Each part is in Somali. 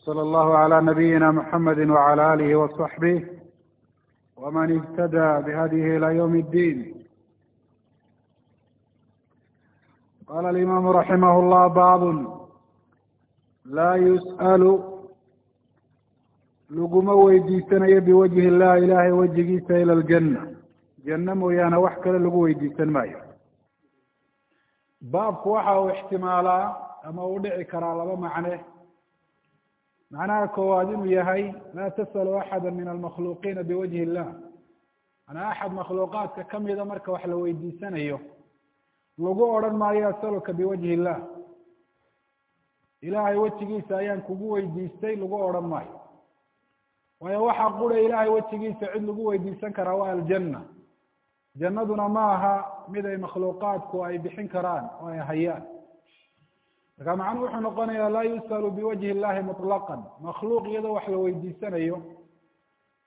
وصلى الله على نبينا محمد وعلى آله وصحبه ومن اهتدى بهديه إلى يوم الدين قال الإمام رحمه الله باب لا يسأل laguma weydiisanayo biwajhi illah ilaahay wejigiisa ila aljanna janno mooyaane wax kale lagu weydiisan maayo baabku waxa uu ixtimaalaa ama uu dhici karaa laba macne macnaha koowaad inuu yahay laa tas'alu axada min almakhluuqiina biwajhi illah manaa axad makhluuqaadka kamida marka wax la weydiisanayo lagu odhan maayo asaluka biwajhi illah ilaahay wejigiisa ayaan kugu weydiistay lagu odhan maayo waayo waxaa qura ilaahay wejigiisa cid lagu weydiisan karaa waa aljanna jannaduna ma aha mid ay makhluuqaadku ay bixin karaan oo ay hayaan marka macnuhu wuxuu noqonayaa laa yus'alu biwajhi illahi muطlaqan makhluuq iyadoo wax la weydiisanayo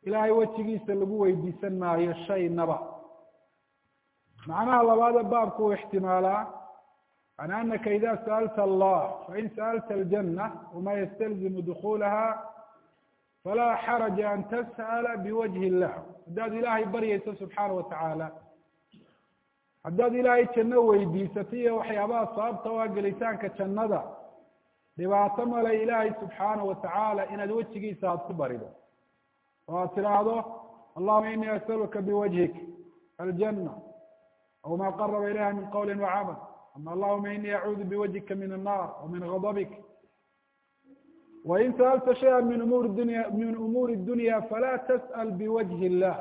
ilaahay wejigiisa lagu weydiisan maayo shaynaba. Macnaha labaada baabku uu ixtimaalaa an anaka ida sa'alta allah fain sa'alta aljanna wama ystalzimu dukulaha falaa xaraja an tas'ala biwajhi illah haddaad ilaahay baryayso subxaana watacaala haddaad ilaahay janno weydiisato iyo waxyaabaha sababta o a gelitaanka jannada dhibaato male ilaahay subxaana watacaala inaad wejigiisa aada ku barido. Oo aad tidhaahdo allahuma inii asaluka biwajhik aljanna aw ma qaraba ilayha min qawli wacamal ama allahuma inii acuudu biwajhika min annar wa min gadabik wain sa'alta shaya min umuuri dunya min umuuri dunya falaa tas'al biwajhi illah.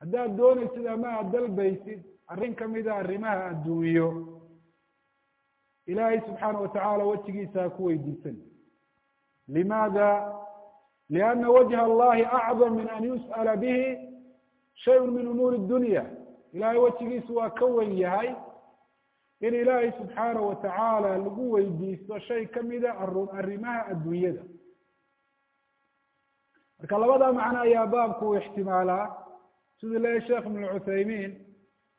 Haddaad doonaysid ama aad dalbaysid arrin kamida arrimaha adduunyo. Ilaahay subxaana watacaala wejigiisa ku weydiisan. Limaada liana wajha allahi acdam min an yus'ala bihi shayun min umuuri dunya. Ilahay wejigiisu waa ka wen yahay in ilaahay subxaana watacaala lagu weydiisto shay kamida arrimaha adduunyada. Marka labada macno ayaa baabku ixtimaalaa. Siduu leeyahy sheekh ibn cuthaymiin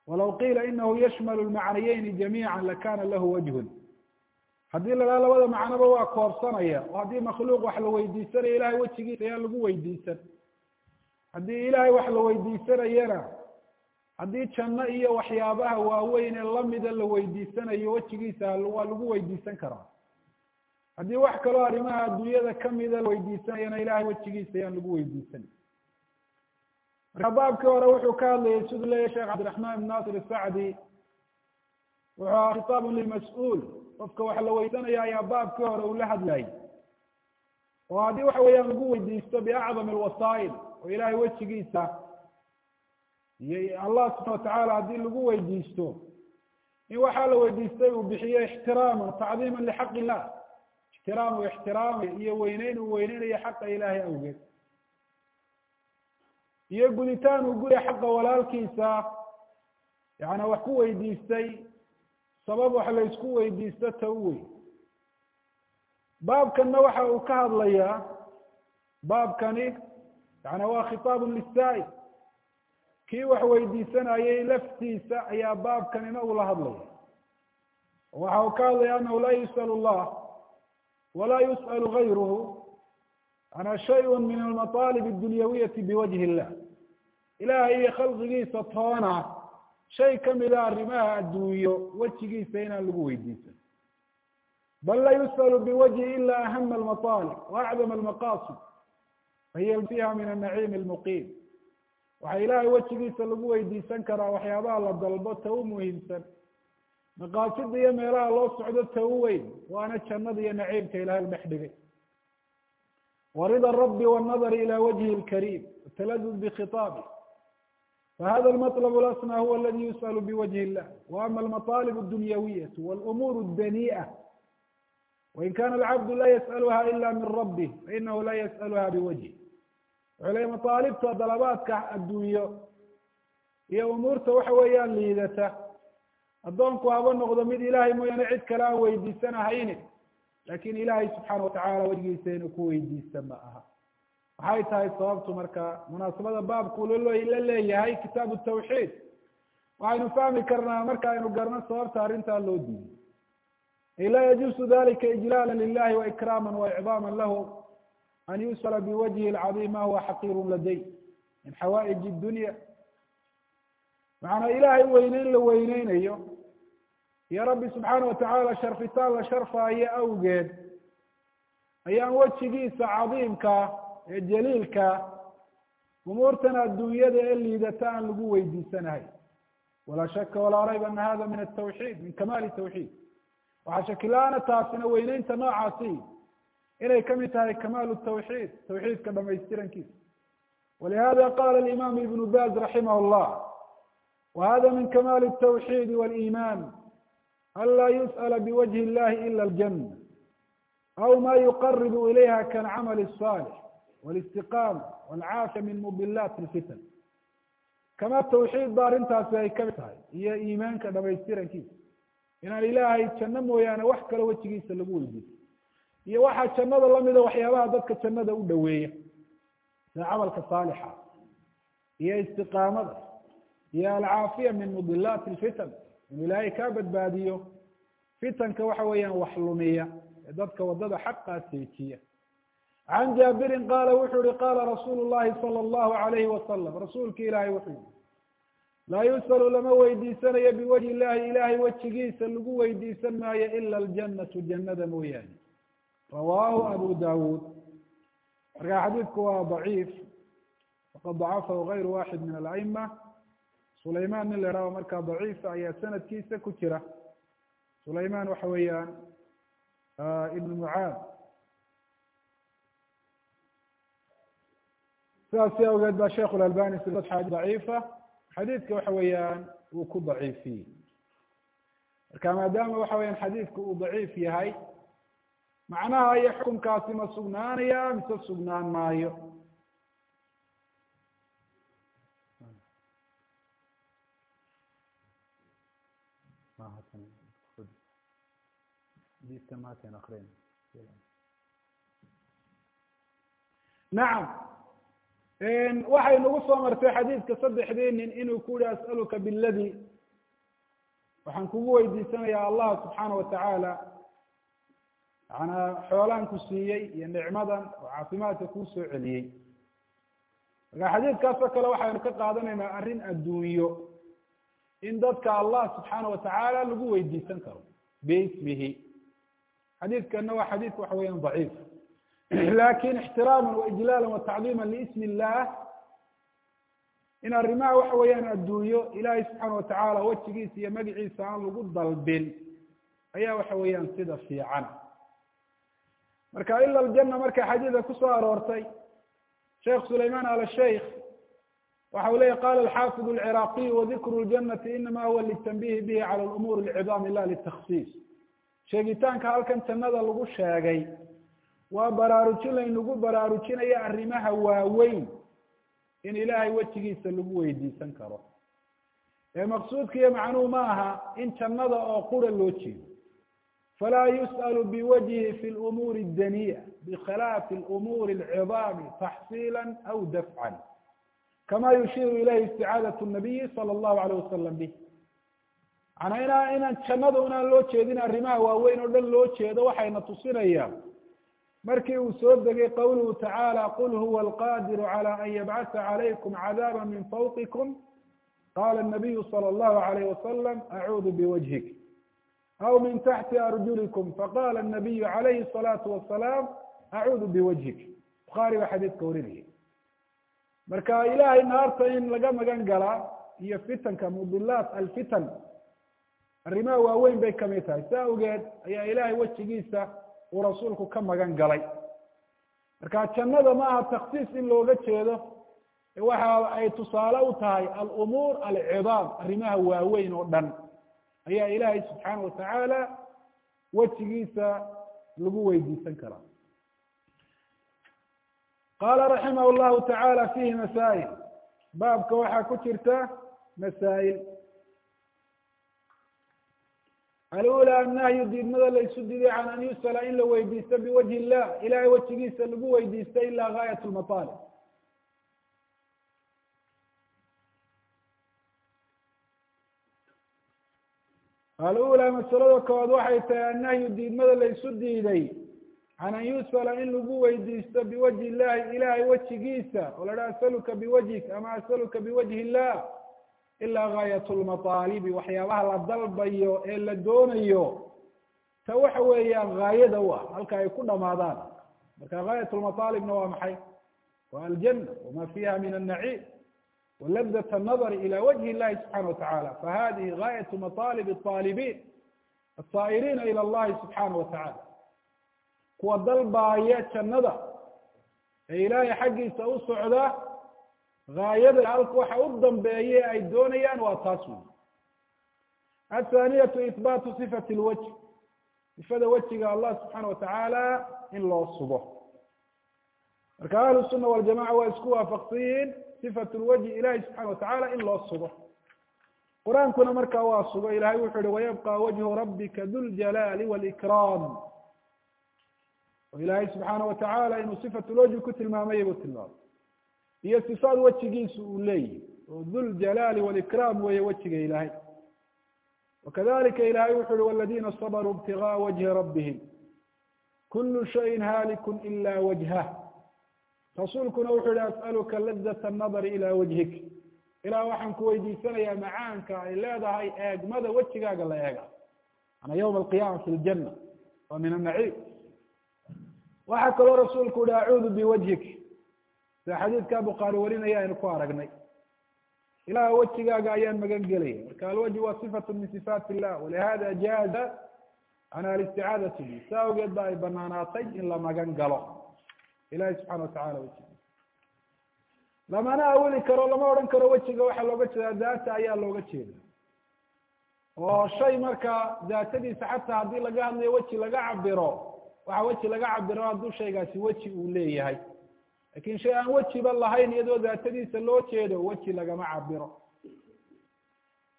walaw qiila inahu yashmalu lmacnayeyni jamiica lakana lahu wajhun. Haddii la labada macnoba waa koobsanaya oo haddii makhluuq wax la weydiisanayo ilahay wejigiisa ayaan lagu weydiisan. Haddii ilahay wax la weydiisanayana haddii janno iyo waxyaabaha waaweyn ee lamida la weydiisanayo wejigiisa waa lagu weydiisan karaa. Haddii wax kaloo arrimaha adduunyada kamida la weydiisanayana ilahay wejigiisa ayaan lagu weydiisan marka baabkii hore wuxuu ka hadlayay siduu leeyahy sheekh cabdiraxmaan ibn nasir isacdi wuxuu aha khitaabun lilmas-uul. Qofka wax la weydiisanaya ayaa baabkii hore uu la hadlayay oo haddii waxa weeyaan lagu weydiisto biacdam alwasaa'il oo ilahay wejigiisa iyo allah subxana watacaala haddii lagu weydiisto in waxaa la weydiistay uu bixiyo ixtiraaman tacdiima lixaq illah ixtiraam uu ixtiraamayo iyo weyneyn uu weyneynayo xaqa ilaahay awgeed iyo guditaan uu guday xaqa walaalkiisa yaana wax ku weydiistay sabab wax la isku weydiisto ta u weyn. Baabkanna waxa uu ka hadlayaa baabkani yana waa khitaabun lisaa'il kii wax weydiisanayay laftiisa ayaa baabkanina ula hadlaya. Waxa uu ka hadlaya anahu laa yus'al allah walaa yus'al gayruhu anaa shay min almaaalib اdunyawiyati biwajhi illah ilahay iyo khalqigiisa toona shay kamida arrimaha adduunyo wejigiisa inaan lagu weydiisan bal la yus'alu biwajhi ila ahama almaaalib waacdam almaqasid fahiya fiha min anaciim almuqiim waxaa ilahay wejigiisa lagu weydiisan karaa waxyaabaha la dalbo ta u muhiimsan maqaasida iyo meelaha loo socdo ta u weyn waana jannada iyo naciimka ilahay dhex dhigay warida rabi wannadari ila wajhi lkariim wataladud bikhiطaabih fahada almaطlb lasna huwa aladi yus'al biwajhi illah waama almaطaalib اdunyawiyatu wاlumuur اdanii'a wain kana alcabdu la yas'aluha ila min rabih fainahu la yas'aluha biwajhi wuxuu leey mataalibta dalabaadka adduunyo iyo umuurta waxa weeyaan liidata addoonku haba noqdo mid ilaahay mooyaane cid kale aan weydiisanahayni laakiin ilahay subxaana watacaala wejigiisa inuu ku weydiista ma aha. Maxay tahay sababtu marka munaasabada baabku la leeyahay kitaabu tawxiid. Waxaynu fahmi karnaa marka aynu garno sababta arrintaa loo diiday. Ay laa yajuusu dalika ijlaala lilahi waikraama waicdaama lahu an yusala biwajhi lcadiim ma huwa xaqiiru laday min xawaaij dunya macanaa ilaahay weyneyn la weyneynayo iyo rabbi subxaana watacaala sharfitaan la sharfaayo awgeed. Ayaan wejigiisa cadiimka ee jaliilka umuurtan adduunyada ee liidata aan lagu weydiisanahay. Walaa shaka walaa rayb ana hada min atawxiid min kamaali tawxiid waxaa shakilaana taasina weyneynta noocaasi inay ka mid tahay kamaalu tawxiid tawxiidka dhamaystirankiisa walihada qala alimaam ibnu baz raximah llah wa hada min kamaali tawxiidi waliman an laa yusأla biwajhi illahi ila اljana aw ma yuqaribu ilayha kalcamal الصالح wاlistiqaama wاlcaafiya min mubilat اlfitan kama tawxiid ba arrintaasi ay kamid tahay iyo iimaanka dhamaystirankiisa inaan ilaahay janno mooyaane wax kale wejigiisa lagu weydiiso iyo waxaa jannada lamida waxyaabaha dadka jannada u dhoweeya sida camalka saalixa iyo istiqaamada iyo alcaafiya min mudilaati lfitan in ilaahay kaa badbaadiyo fitanka waxa weeyaan wax lumiya ee dadka waddada xaqaa seejiya. Can jaabirin qaala wuxuu yihi qaala rasuulu llahi sala allahu alayhi wasalam rasuulka ilaahay wuxuu yihi laa yus'alu lama weydiisanayo biwajhi illahi ilahay wejigiisa lagu weydiisan maayo ila aljanatu jannada mooyaane. Rawaahu abu dawuud marka xadiidku waa daciif waqad dacafahu gayru waxid min ala'ima sulayman nin la ihahdo markaa daciifa ayaa sanadkiisa ku jira. Sulayman waxa weeyaan ibn mucaad sidaasi awgeed ba sheikh lalbani silad daciifa. Xadiidka waxa weeyaan uu ku daciifiyey. Marka maadaama waxa weyaan xadiidku uu daciif yahay macnaha iyo xukunkaasi ma sugnaanaya mise sugnaan maayo nacam waxay nagu soo martay xadiidka saddexdii nin inuu ku yihi as'aluka biladi waxaan kugu weydiisanayaa allah subxaana watacaala macanaa xoolaan ku siiyey iyo nicmadan oo caafimaadka kuu soo celiyey marka xadiidkaasoo kale waxaynu ka qaadanaynaa arrin adduunyo in dadka allah subxaana watacaala lagu weydiisan karo biismihi xadiidkana waa xadiidka waxa weeyaan daciif. Lakin ixtiraama waijlaala watacdiima liismi illah in arrimaha waxa weeyaan adduunyo ilaahay subxaana watacaala wejigiisa iyo magaciisa aan lagu dalbin ayaa waxa weeyaan sida fiican. Marka ila aljana marka xadiida ku soo aroortay sheekh sulayman al sheikh waxa uu leyahy qala alxaafid alciraaqiy wadikru ljanati inama huwa litanbihi bihi cala lumuur alcidaam la litakhsiis sheegitaanka halkan tamada lagu sheegay waa baraarujin laynagu baraarujinaya arrimaha waaweyn in ilaahay wejigiisa lagu weydiisan karo. Ee maqsuudkiiyo macnuhu ma aha in jannada oo qura loo jeedo. Falaa yus'alu biwajhi fi lumuuri daniya bikhalaafi umuuri alcidaami taxsiila aw dafcan kama yushiiru ilayhi isticaadatu nabiyi sala allahu alayh wasalam bih macnaa in inaan jannada unaan loo jeedin arrimaha waaweyn oo dhan loo jeedo waxayna tusinayaan markii uu soo degay qawluhu tacaala qul huwa alqadiru calى an yabcatha calaykum cadaaba min fawqikum. Qaala nabiyu sala allahu alayh wasalam acuudu biwajhik aw min taxti arjulikum. Faqala nabiyu alayhi salaatu wasalaam acuudu biwajhik bukhaari baa xadiidka warinaya marka ilahay naarta in laga magan galaa iyo fitanka mudilaat alfitan arrimaha waaweyn bay ka mid tahay. Sa awgeed ayaa ilahay wejigiisa uu rasuulku ka magan galay. Marka jannada ma aha taksiis in looga jeedo. Waxa ay tusaale u tahay alumuur alcidaam arrimaha waaweyn oo dhan. Ayaa ilaahay subxaana watacaala wejigiisa lagu weydiisan karaa. Qaala raximah llahu tacaala fihi masaa'il. Baabka waxaa ku jirta masaa'il alula annahyu diidmada la isu diiday can an yusala in la weydiisto biwajhi illah ilahay wejigiisa lagu weydiisto ila gaayat lmataalib alula masalada koowaad waxay tahay annahyu diidmada laysu diiday can an yusala in lagu weydiisto biwajhi illahi ilahay wejigiisa oo la dhaha asaluka biwajhik ama asaluka biwajhi illah ilaa gaayat lmataalibi waxyaabaha la dalbayo ee la doonayo. Ta waxa weeyaan gaayada u ah halka ay ku dhamaadaan. Marka gaayat lmataalibna waa maxay? Waa aljana wama fiha min annaciim. Walabdat annadari ila wajhi illahi subxana watacala fahadihi gaayat mataalib اطaalibiin asaa'iriina ila allahi subxaana watacala kuwa dalbaaya jannada ee ilaahay xaggiisa u socda gaayada halka waxa u dambeeye ay doonayaan waa taas wey athaaniyatu ihbaatu sifati اlwajh sifada wejiga allah subxaana watacaala in loo sugo. Marka ahlu suna waljamaca waa isku waafaqsan yihiin sifat lwajhi ilahi subxana watacala in loo sugo. Qur'aankuna markaa waa sugo ilahay wuxu uhi wayabqa wajhu rabbika duljalaali wاlikraam oo ilaahay subxaana watacala inuu sifat lwajhi ku tilmaamay buu tilmaamay iyo sifaad wejigiisu uu leeyihi oo duljalaali walikraam weeye wejiga ilaahay. Wakadalika ilahay wuxu uhi waladina sabruu ibtigaa wajhi rabbihim. Kulu shayin haaliku ila wajhah rasuulkuna wuxuu yihi as'aluka lazata anadar ilaa wajhik. Ilah waxaan ku weydiisanayaa macaanka ay leedahay eegmada wejigaaga la eega ana yawma alqiyama fi ljanna wa min annaciim. Waxaa kaloo rasuulku yihi acuudu biwajhik sida xadiidka bukhaari warinaya aynu ku aragnay. Ilaah wejigaaga ayaan magan gelaya marka alwajh waa sifat min sifaat illah walihada jaaza an alisticaadatu bi sa awgeed ba ay banaanaatay in la magan galo. Ilahi subxana watacala wejiga lamana awili karo lama odhan karo wejiga waxaa looga jeedaa daata ayaa looga jeeda oo shay marka daatadiisa xataa haddii laga hadlayo weji laga cabiro waxa weji laga cabiro hadduu shaygaasi weji uu leeyahay laakiin shay aan wejiba lahayn iyadoo daatadiisa loo jeedo weji lagama cabiro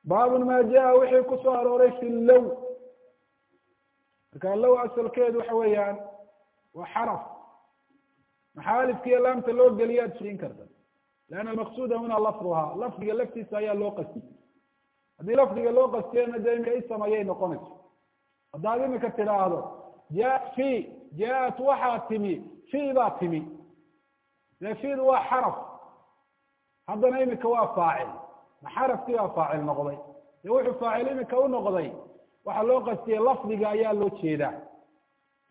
baabun ma jaa wixii ku soo arooray fi low marka low asalkeedu waxa weeyaan waa xaraf. Maxaa alifkiiyo laamta loo geliya ad siin karta. Leanna almaqsuuda huna lafduha lafdiga laftiisa ayaa loo qastiyey haddii lafdiga loo qastiyana dee imika isam ayay noqonayso. Haddaad imika tidhaahdo jaa fi jaa-at waxaa timi fi baa timi fidu waa xaraf haddana imika waa faacil ma xarafkii baa faacil noqday dee wuxuu faacil imika u noqday waxaa loo qastiyey lafdiga ayaa loo jeedaa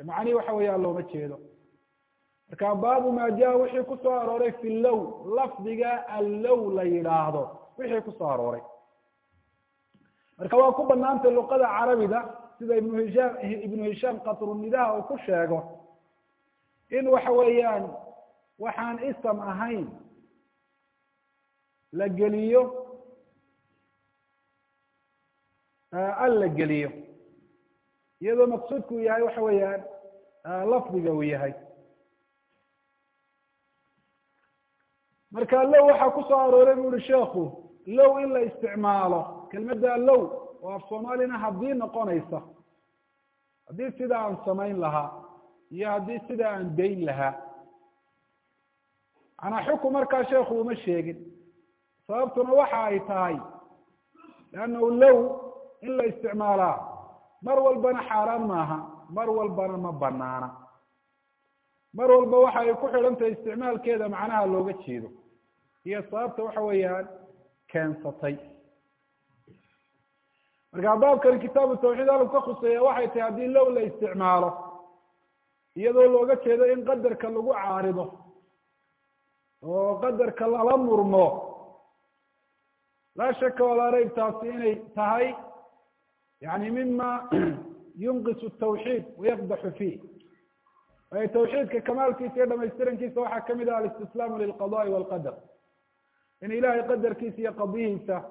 macnihi waxa weeyaan looma jeedo marka baabu ma jaa wixii ku soo arooray fi low lafdiga allow la yidhaahdo wixii ku soo arooray marka waa ku banaantay luqada carabida sida ibnu hishaam ibnu hishaam qatrunidaha uu ku sheego in waxa weeyaan waxaan isam ahayn la geliyo al la geliyo. Iyadoo maqsuudku uu yahay waxa weeyaan lafdiga uu yahay. Marka low waxaa ku soo arooray bu uhi sheekhu low in la isticmaalo. Kelmadda low oo af soomaalina haddii noqonaysa haddii sida aan samayn lahaa iyo haddii sida aan dayn lahaa manaa xukum markaa sheekhu uma sheegin. Sababtuna waxa ay tahay leannahu low in la isticmaalaa mar walbana xaaraan maaha mar walbana ma banaana mar walba waxa ay ku xidhan isticmaalkeeda macnaha looga jeedo. Iyo sababta waxa weeyaan keensatay. Marka baabkani kitaabu tawxiid halku ka khuseeya waxay tahay haddii low la isticmaalo iyadoo looga jeedo in qadarka lagu caarido oo qadarka lala murmo. Laa shaka walaa rayb taasi inay tahay yani mima yunqisu tawxiid wayaqdaxu fiih. Waayo tawxiidka kamaalkiisa iyo dhamaystirankiisa waxaa ka mid ah alistislaamu lilqada'i walqadar. In ilahay qadarkiisa iyo qadihiisa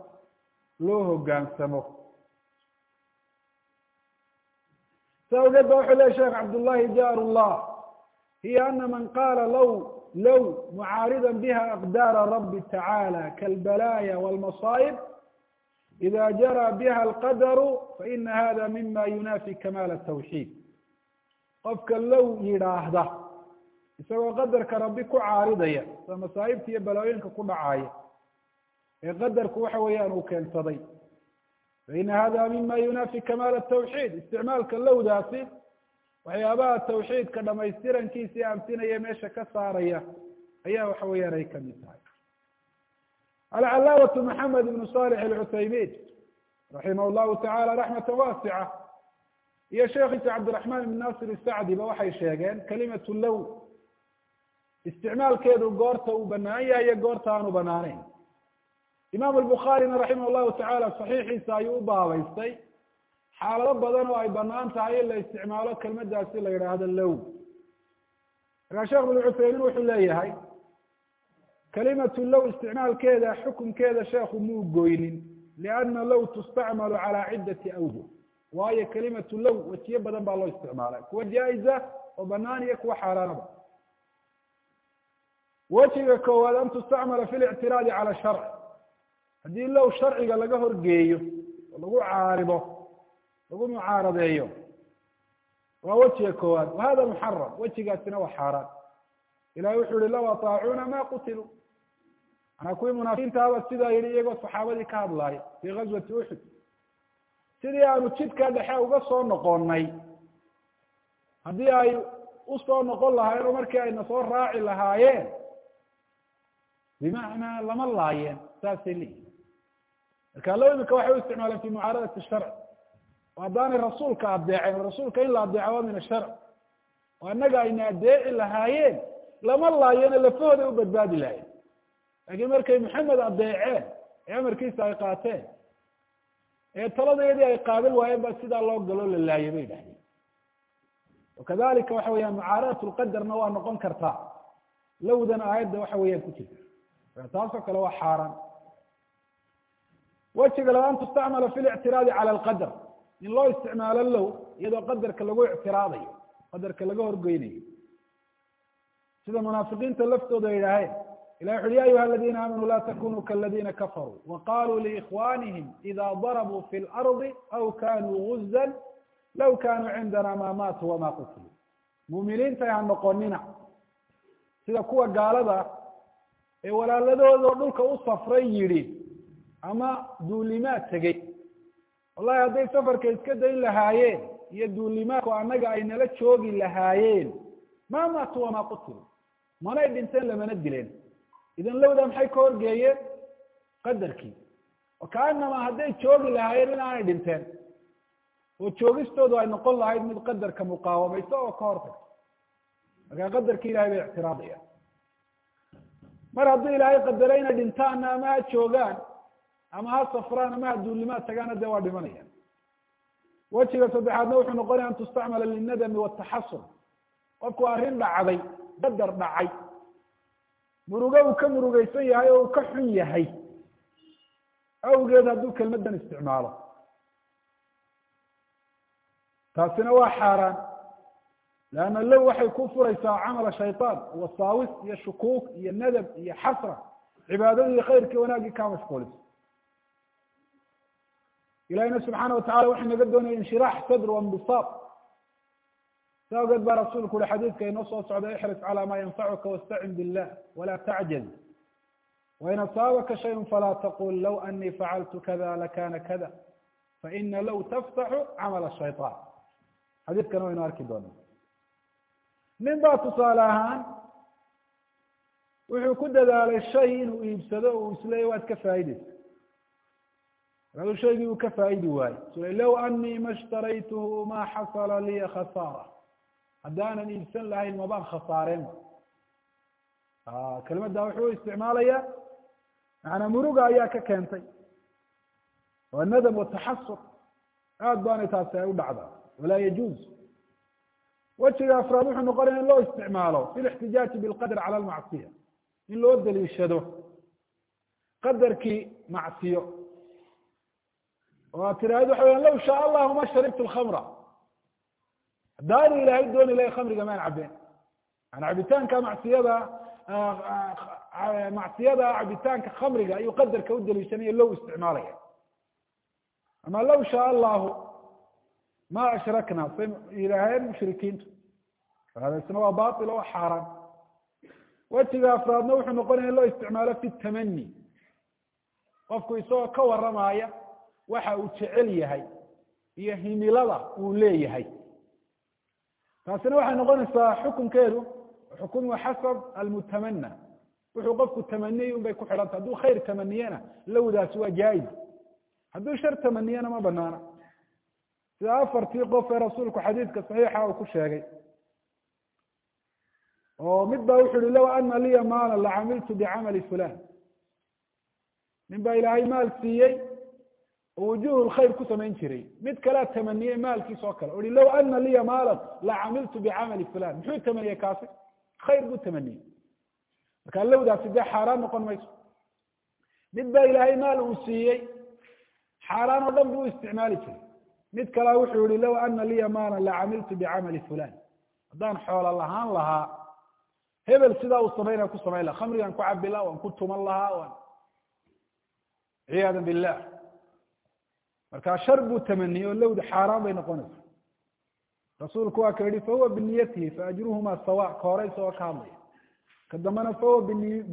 loo hogaansamo. Sa awgeed ba wuxuu lehy sheekh cabdullahi jaar llah hiya ana man qaala low low mucaarida biha aqdaara rabi tacala kalbalaya walmasaa'ib ida jara biha alqadaru faina hada mima yunafi kamaal tawxiid qofka low yidhaahda isagoo qadarka rabbi ku caaridaya sida masaa'ibta iyo balooyinka ku dhacaya ee qadarku waxa weeyaan uu keensaday faina hada mima yunaafi kamaal tawxiid isticmaalka lowdaasi waxyaabaha tawxiidka dhamaystirankiisii amsinaya meesha ka saaraya ayaa waxa weeyaan ay ka mid tahay. Alcalaamatu maxamed ibnu salix alcuthaymiin raximah llahu tacala raxmata waasica iyo sheekhiisa cabdiraxmaan ibn nasir isacdiba waxay sheegeen kalimatu low isticmaalkeedu goorta uu banaan yahay iyo goorta aanu banaaneyn imaam albukhaarina raximah llahu tacala saxiixiisa ayuu u baabaystay xaalado badan oo ay bannaan tahay in la isticmaalo kelmadaasi la yidhaahdo low. Markaa sheekh ibn cuthaymiin wuxuu leeyahay kalimatu low isticmaalkeeda xukunkeeda sheekhu muu goynin? Lianna low tustacmalu calaa ciddati awjuh waayo kalimatu low wejiyo badan baa loo isticmaalay. Kuwa jaa-iza oo banaan iyo kuwa xaaraanaba. Wejiga koowaad an tustacmala fi lictiraadi cala sharc haddii low sharciga laga horgeeyo oo lagu caaribo lagu mucaaradeeyo waa wejiga koowaad. Wahada muxaram wejigaasina waa xaaraan. Ilahi wuxuu yihi law ataacuuna ma qutiluu manaa kuwii munaafiqiintaaba sidaa yihi iyagoo saxaabadii ka hadlaaya fii gazwati uxud sidii aanu jidka dhexe uga soo noqonay haddii ay u soo noqon lahaayeen oo markii ayna soo raaci lahaayeen bimacnaa lama laayeen saasay leeyihiin marka low imika waxay u isticmaaleen fi mucaaradati sharc haddaanay rasuulka adeeceen rasuulka in la adeeca waa min asharc oo annaga ayna adeeci lahaayeen lama laayeeno lafahooda u badbaadi lahayen laakiin markay maxamed adeeceen ee amarkiisa ay qaateen ee taladeedii ay qaadan waayeen baa sidaa loo galoo la laayay bay dhahdeen wakadalika waxa weeyaan mucaaradat lqadarna waa noqon kartaa lowdan aayadda waxa weeyaan ku jirta taasoo kale waa xaaraan. Wejiga labaad tustacmala fi lictiraadi cala alqadar in loo isticmaalo low iyadoo qadarka lagu ictiraadayo qadarka laga horgeynayo. Sida munaafiqiinta laftooda ay yidhaaheen ilah wuxu uhi ya ayuha aladina aamanuu la takunuu kaladina kafaruu waqaluu liikhwanihim ida darabuu fi lardi aw kanuu guzan law kanuu cindana ma maatuu wama qutiluu. Muuminiinta ha noqonina sida kuwa gaalada ee walaaladoodo dhulka u safray yidhi ama duulimaad tegey wallahi hadday safarka iska dayn lahaayeen iyo duulimaadku annaga ay nala joogi lahaayeen ma maatuu wamaa qutiluu manay dhinteen lamana dileen. Idan lowda maxay ka horgeeyeen qadarkii. Oo kaanama hadday joogi lahaayeen in aanay dhinteen oo joogistoodu ay noqon lahayd mid qadarka muqaawamaysa oo ka hortagta markaa qadarki ilahay bay ictiraadayaan. Mar haddii ilaahay qadaro inay dhintaanna ama ha joogaan ama ha safraan ama ha duulimaad tagaana dee waa dhimanayaan wejiga saddexaadna wuxuu noqonaya an tustacmala lilnadami wataxasur qofku arrin dhacday qadar dhacay. Murugo uu ka murugeysan yahay oo uu ka xun yahay. Awgeed hadduu kelmadan isticmaalo. Taasina waa xaaraan. Leanna low waxay ku furaysaa camala shayطaan wasaawis iyo shukuuk iyo nadab iyo xasra. Cibaadadii khayrkii wanaaggii kaa mashquuliso ilahina subxaana watacala waxa inaga doonaya inshiraax sadr wainbisaat saa ogeed baa rasuulku uhi xadiidka inoo soo socda ixris calaa maa yanfacuka wastacin billah walaa tacjaz wain asaabaka shayun falaa taqul low anii facaltu kada lakana kada faina low taftaxu camal shayطaan xadiidkan waynu arki doonaa nin baa tusaale ahaan wuxuu ku dadaalay shay inuu iibsado uu isleeyay waad ka faa'idaysa markaasuu shaygii uu ka faa'idi waayo sula low anii ma shtaraytuhu ma xasala liya khasaara haddaanan iibsan lahayn mabaan khasaareenba kelmadda wuxuu isticmaalaya macanaa muruga ayaa ka keentay. Waa nadam wataxasur aad baanay taasi ay u dhacdaa. Walaa yajuuz. Wejiga afraad wuxuu noqonaya in loo isticmaalo fi lixtijaaji bilqadr cala almacsiya. In loo daliishado. Qadarkii macsiyo oo aad tiraahdo waxa weya law shaa allahu ma sharibtu lkhamra haddaanu ilaahay dooni lahay khamriga maan cabeen yani cabitaanka macsiyada macsiyada cabitaanka khamriga ayuu qadarka u daliishanaya low isticmaalaya. Ama law shaa allahu ma ashrakna say yidhaaheen mushrikiintu. Isna waa bail oo xaaraan. Wejiga afraadna wuxuu noqonaya in loo isticmaalo fi tamani qofku isagoo ka waramaaya waxa uu jecel yahay iyo himilada uu leeyahay. Taasina waxay noqonaysaa xukunkeedu xukumuhu xasab almutamana wuxuu qofku tamaniyey un bay ku xidhantay hadduu khayr tamaniyena lowdaasi waa jaa-iz hadduu shar tamaniyena ma banaana sida afartii qof ee rasuulku xadiidka saxiixa uu ku sheegay oo mid baa wuxu uhi low ana liya maala lacamiltu bicamali fulan nin baa ilaahay maal siiyey oo wujuhu lkhayr ku samayn jiray. Mid kalea tamaniyey maalkiis kale. O hi low ana liya maalan lacamiltu bicamali fulan muxuu tamaniyey kaasi? Khayr buu tamaniyey markaa lowdaasi dee xaaraan noqon mayso? Mid baa ilaahay maal uu siiyey xaaraan oo dhan buu u isticmaali jiray. Mid kalea wuxuu yihi low ana liya maalan lacamiltu bicamali fulan haddaan xoola lahaan lahaa hebel sidaa uu samaynaya ku samayn laha khamrigaan ku cabi laha waan ku tuman lahaa ciyaada billah markaa shar buu tamaniyey oo lowda xaaraan bay noqonaysa rasuulku waa ka yihi fahuwa biniyatihi faajruhuma sawa ka hore isagoo ka hadlaya ka dambena fahuwa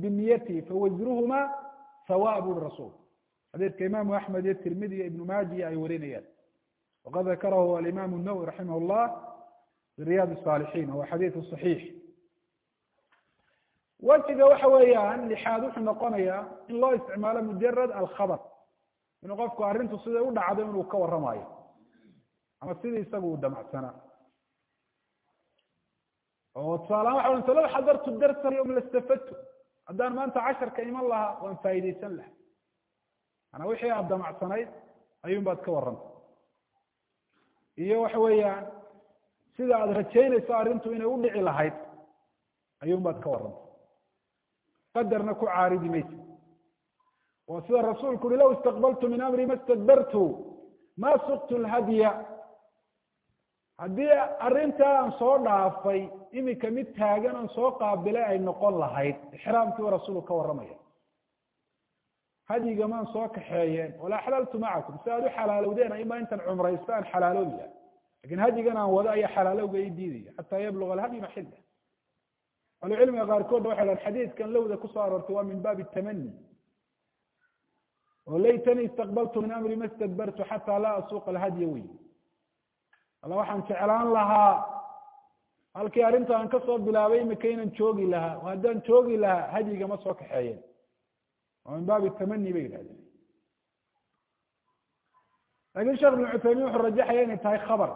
biniyatihi fawasruhuma sawa buri rasuul xadiidka imaamu axmed iyo tirmidi iyo ibnu maajiya ay warinayaan waqad dakarahu alimaam الnawowi raximah llah fi riyaad الصaalixiin wahuwa xadiidu صaxiix wejiga waxa weeyaan lixaad wuxuu noqonayaa in loo isticmaalo mujarad alkhabar inuu qofku arrintu siday u dhacdo inuu ka warramayo. Ama sidii isagu uu damacsanaa oo tusaalahaan waxa ui salow xadartu darsa yom lastafadtu haddaan maanta casharka iman lahaa waan faa'idaysan laha maanaa wixii aada damacsanayd ayuun baad ka warrantay iyo waxa weeyaan sida aada rajaynayso arrintu inay u dhici lahayd ayuun baad ka warrantay qadarna ku caaridi maysa waa sida rasuulku uhi low istaqbaltu min amri ma stadbartu ma suktu lhadya haddii arrintaa aan soo dhaafay imika mid taagan aan soo qaabilay ay noqon lahayd ixraamkii u rasuulku ka warramaya. Hadyiga maan soo kaxeeyeen wala axlaltu macakum si aad u xalaalowdeen ima intan cumraysto aan xalaaloobi laha hadyigan aan wado ayaa xalaalowga i diidaya xataa yabluga alhadyu maxila ahlucilmiga qaarkoodna waxay dhahan xadiidkan lowda ku soo aroortay waa min baabi tamani oo laytanii istaqbaltu min amri ma stadbartu xataa laa asuuqa alhadya wey alla waxaan jeclaan lahaa halkii arrinta aan ka soo bilaabay imika inaan joogi lahaa oo haddaan joogi lahaa hadyiga ma soo kaxeeyeen waa min baabi tamani bay yidhahdeen laakiin sheekh ibn cuthaymin wuxuu rajaxaya inay tahay khabar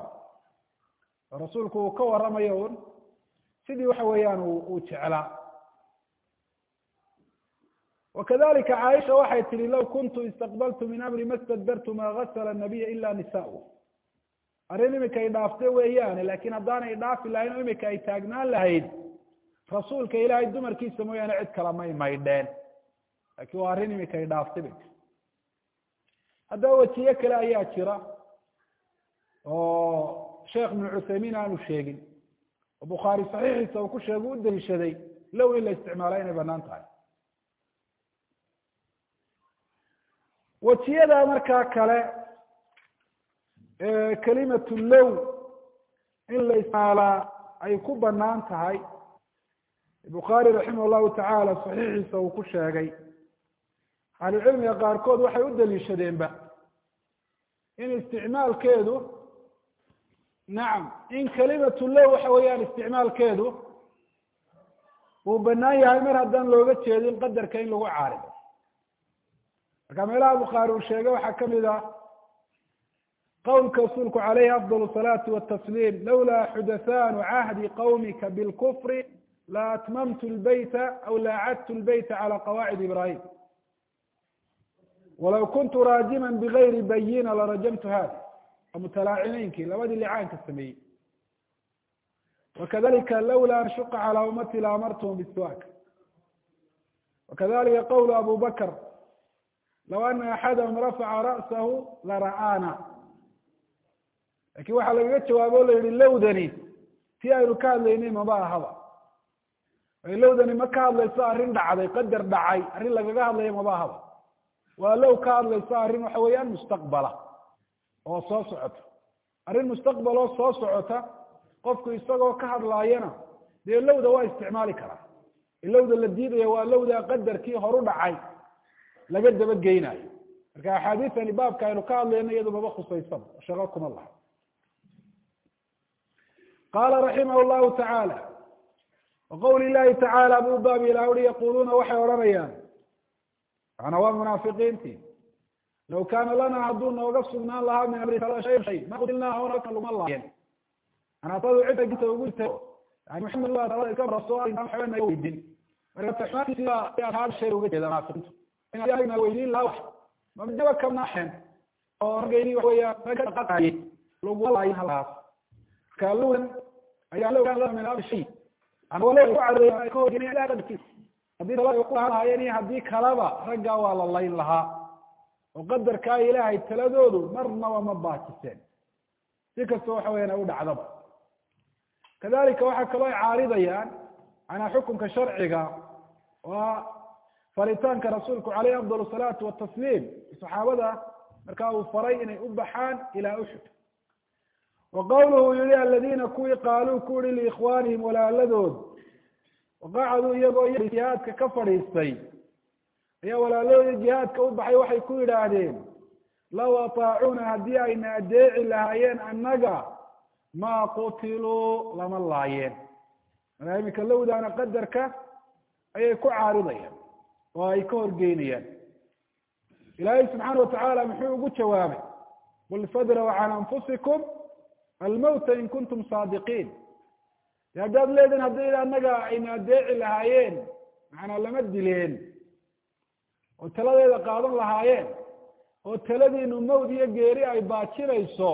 oo rasuulku uu ka warramayo un sidii waxa weeyaan uu jeclaa wakadalika caaisha waxay tihi low kuntu istaqbaltu min amri ma stadbartu ma gasla nabiya ila nisaau arrin imika ay dhaafte weeyaane laakiin haddaanay dhaafi lahayn oo imika ay taagnaan lahayd rasuulka ilaahay dumarkiisa mooyaane cid kala may maydheen laakiin waa arrin imika ay dhaaftay bay tii haddaba wejiyo kale ayaa jira oo sheekh ibnu cuthaymiin aanu sheegin oo bukhaari saxiixiisa uu ku sheegu u daliishaday low in la isticmaala inay bannaan tahay wejiyada markaa kale kelimatu low in la isticmaalaa ay ku bannaan tahay. Bukhaari raximah llahu tacaala saxiixiisa uu ku sheegay ahlucilmiga qaarkood waxay u daliishadeenba in isticmaalkeedu nacam in kelimatu low waxa weeyaan isticmaalkeedu uu banaan yahay mar haddaan looga jeedin qadarka in lagu caarido marka meelaha bukhaari uu sheegay waxaa ka mid ah qowlka rasuulku calayhi afdal salaati watasliim lawlaa xudathaanu cahdi qawmika bilkufri la atmamtu lbeyta aw la acadtu lbeyta cala qawaacid ibrahim walaw kuntu raajima bigayri bayina larajamtu hada mutalaacineynkii labadii licaanka sameeyey. Wakadalika lawla an shuqa calaa ummati la amartuhum wakadalika qowlu abu bakr law ana axadahum rafaca ra'sahu lara'aana laakiin waxaa lagaga jawaabo o la yihi lowdani tii aynu ka hadlaynay maba ahaba lowdani ma ka hadlayso arrin dhacday qadar dhacay arrin lagaga hadlayo maba ahaba waa low ka hadlayso arrin waxa weeyaan mustaqbala oo soo socota arrin mustaqbal oo soo socota qofku isagoo ka hadlaayana dee lowda waa isticmaali karaa lowda la diidaya waa lowda qadarkii horu dhacay laga daba geynayo. Marka axaadiisani baabka aynu ka hadlayno iyadu maba khusaysaba shaqo kuma laha. Qala raximah llahu tacaala waqowli llahi tacaala buu baab ilah uri yaquluuna waxay odhanayaan macnaa waa munaafiqiintii law kaana lana hadduu nooga sugnaan lahaa min amri shay ma qutilnaa hona laguma laayeen manaa tadu cidda ginta ugu jirta yani maxamed waa talada iska raso waxba naga weydin marka xumaantiisa shay uga jeeda munaafiqiintu inna weydiin lahaa wax maba kamnaxeen oo raggayni waxa weeyaan rag ka dhaqaaqayay laguma laayin halkaas marka ayaa low kaana lana min amri shay ama walow ku cadeeya ka horgeynaya ilaha qadarkiisa haddii talada ku lahaayeen haddii kalaba raggaa waa la layn lahaa oo qadarkaa ilaahay taladoodu marnaba ma baajiseen si kasta waxa weyan u dhacdaba kadalika waxaa kaloo ay caaridayaan manaa xukunka sharciga waa faritaanka rasuulku caleyhi afdal salaatu watasliim saxaabada markaa uu faray inay u baxaan ilaa uxud wa qawluhu yihi aladiina kuwii qaaluu ku yihi liikhwaanihim walaaladood waqacaduu iyagoo jihaadka ka fadhiistay ayaa walaaladoodii jihaadka u baxay waxay ku yidhaahdeen law ataacuuna haddii ayna adeeci lahaayeen annaga maa qutiluu lama laayeen markaa iminka lowdaana qadarka ayay ku caaridayaan oo ay ka horgeynayaan ilaahay subxaana watacaala muxuu ugu jawaabay qul fadraw can anfusikum almawta in kuntum saadiqiin. De haddaad leedihin haddii annaga ayna adeeci lahaayeen macnaa lama dileen oo taladeeda qaadan lahaayeen oo taladiinu mawd iyo geeri ay baajinayso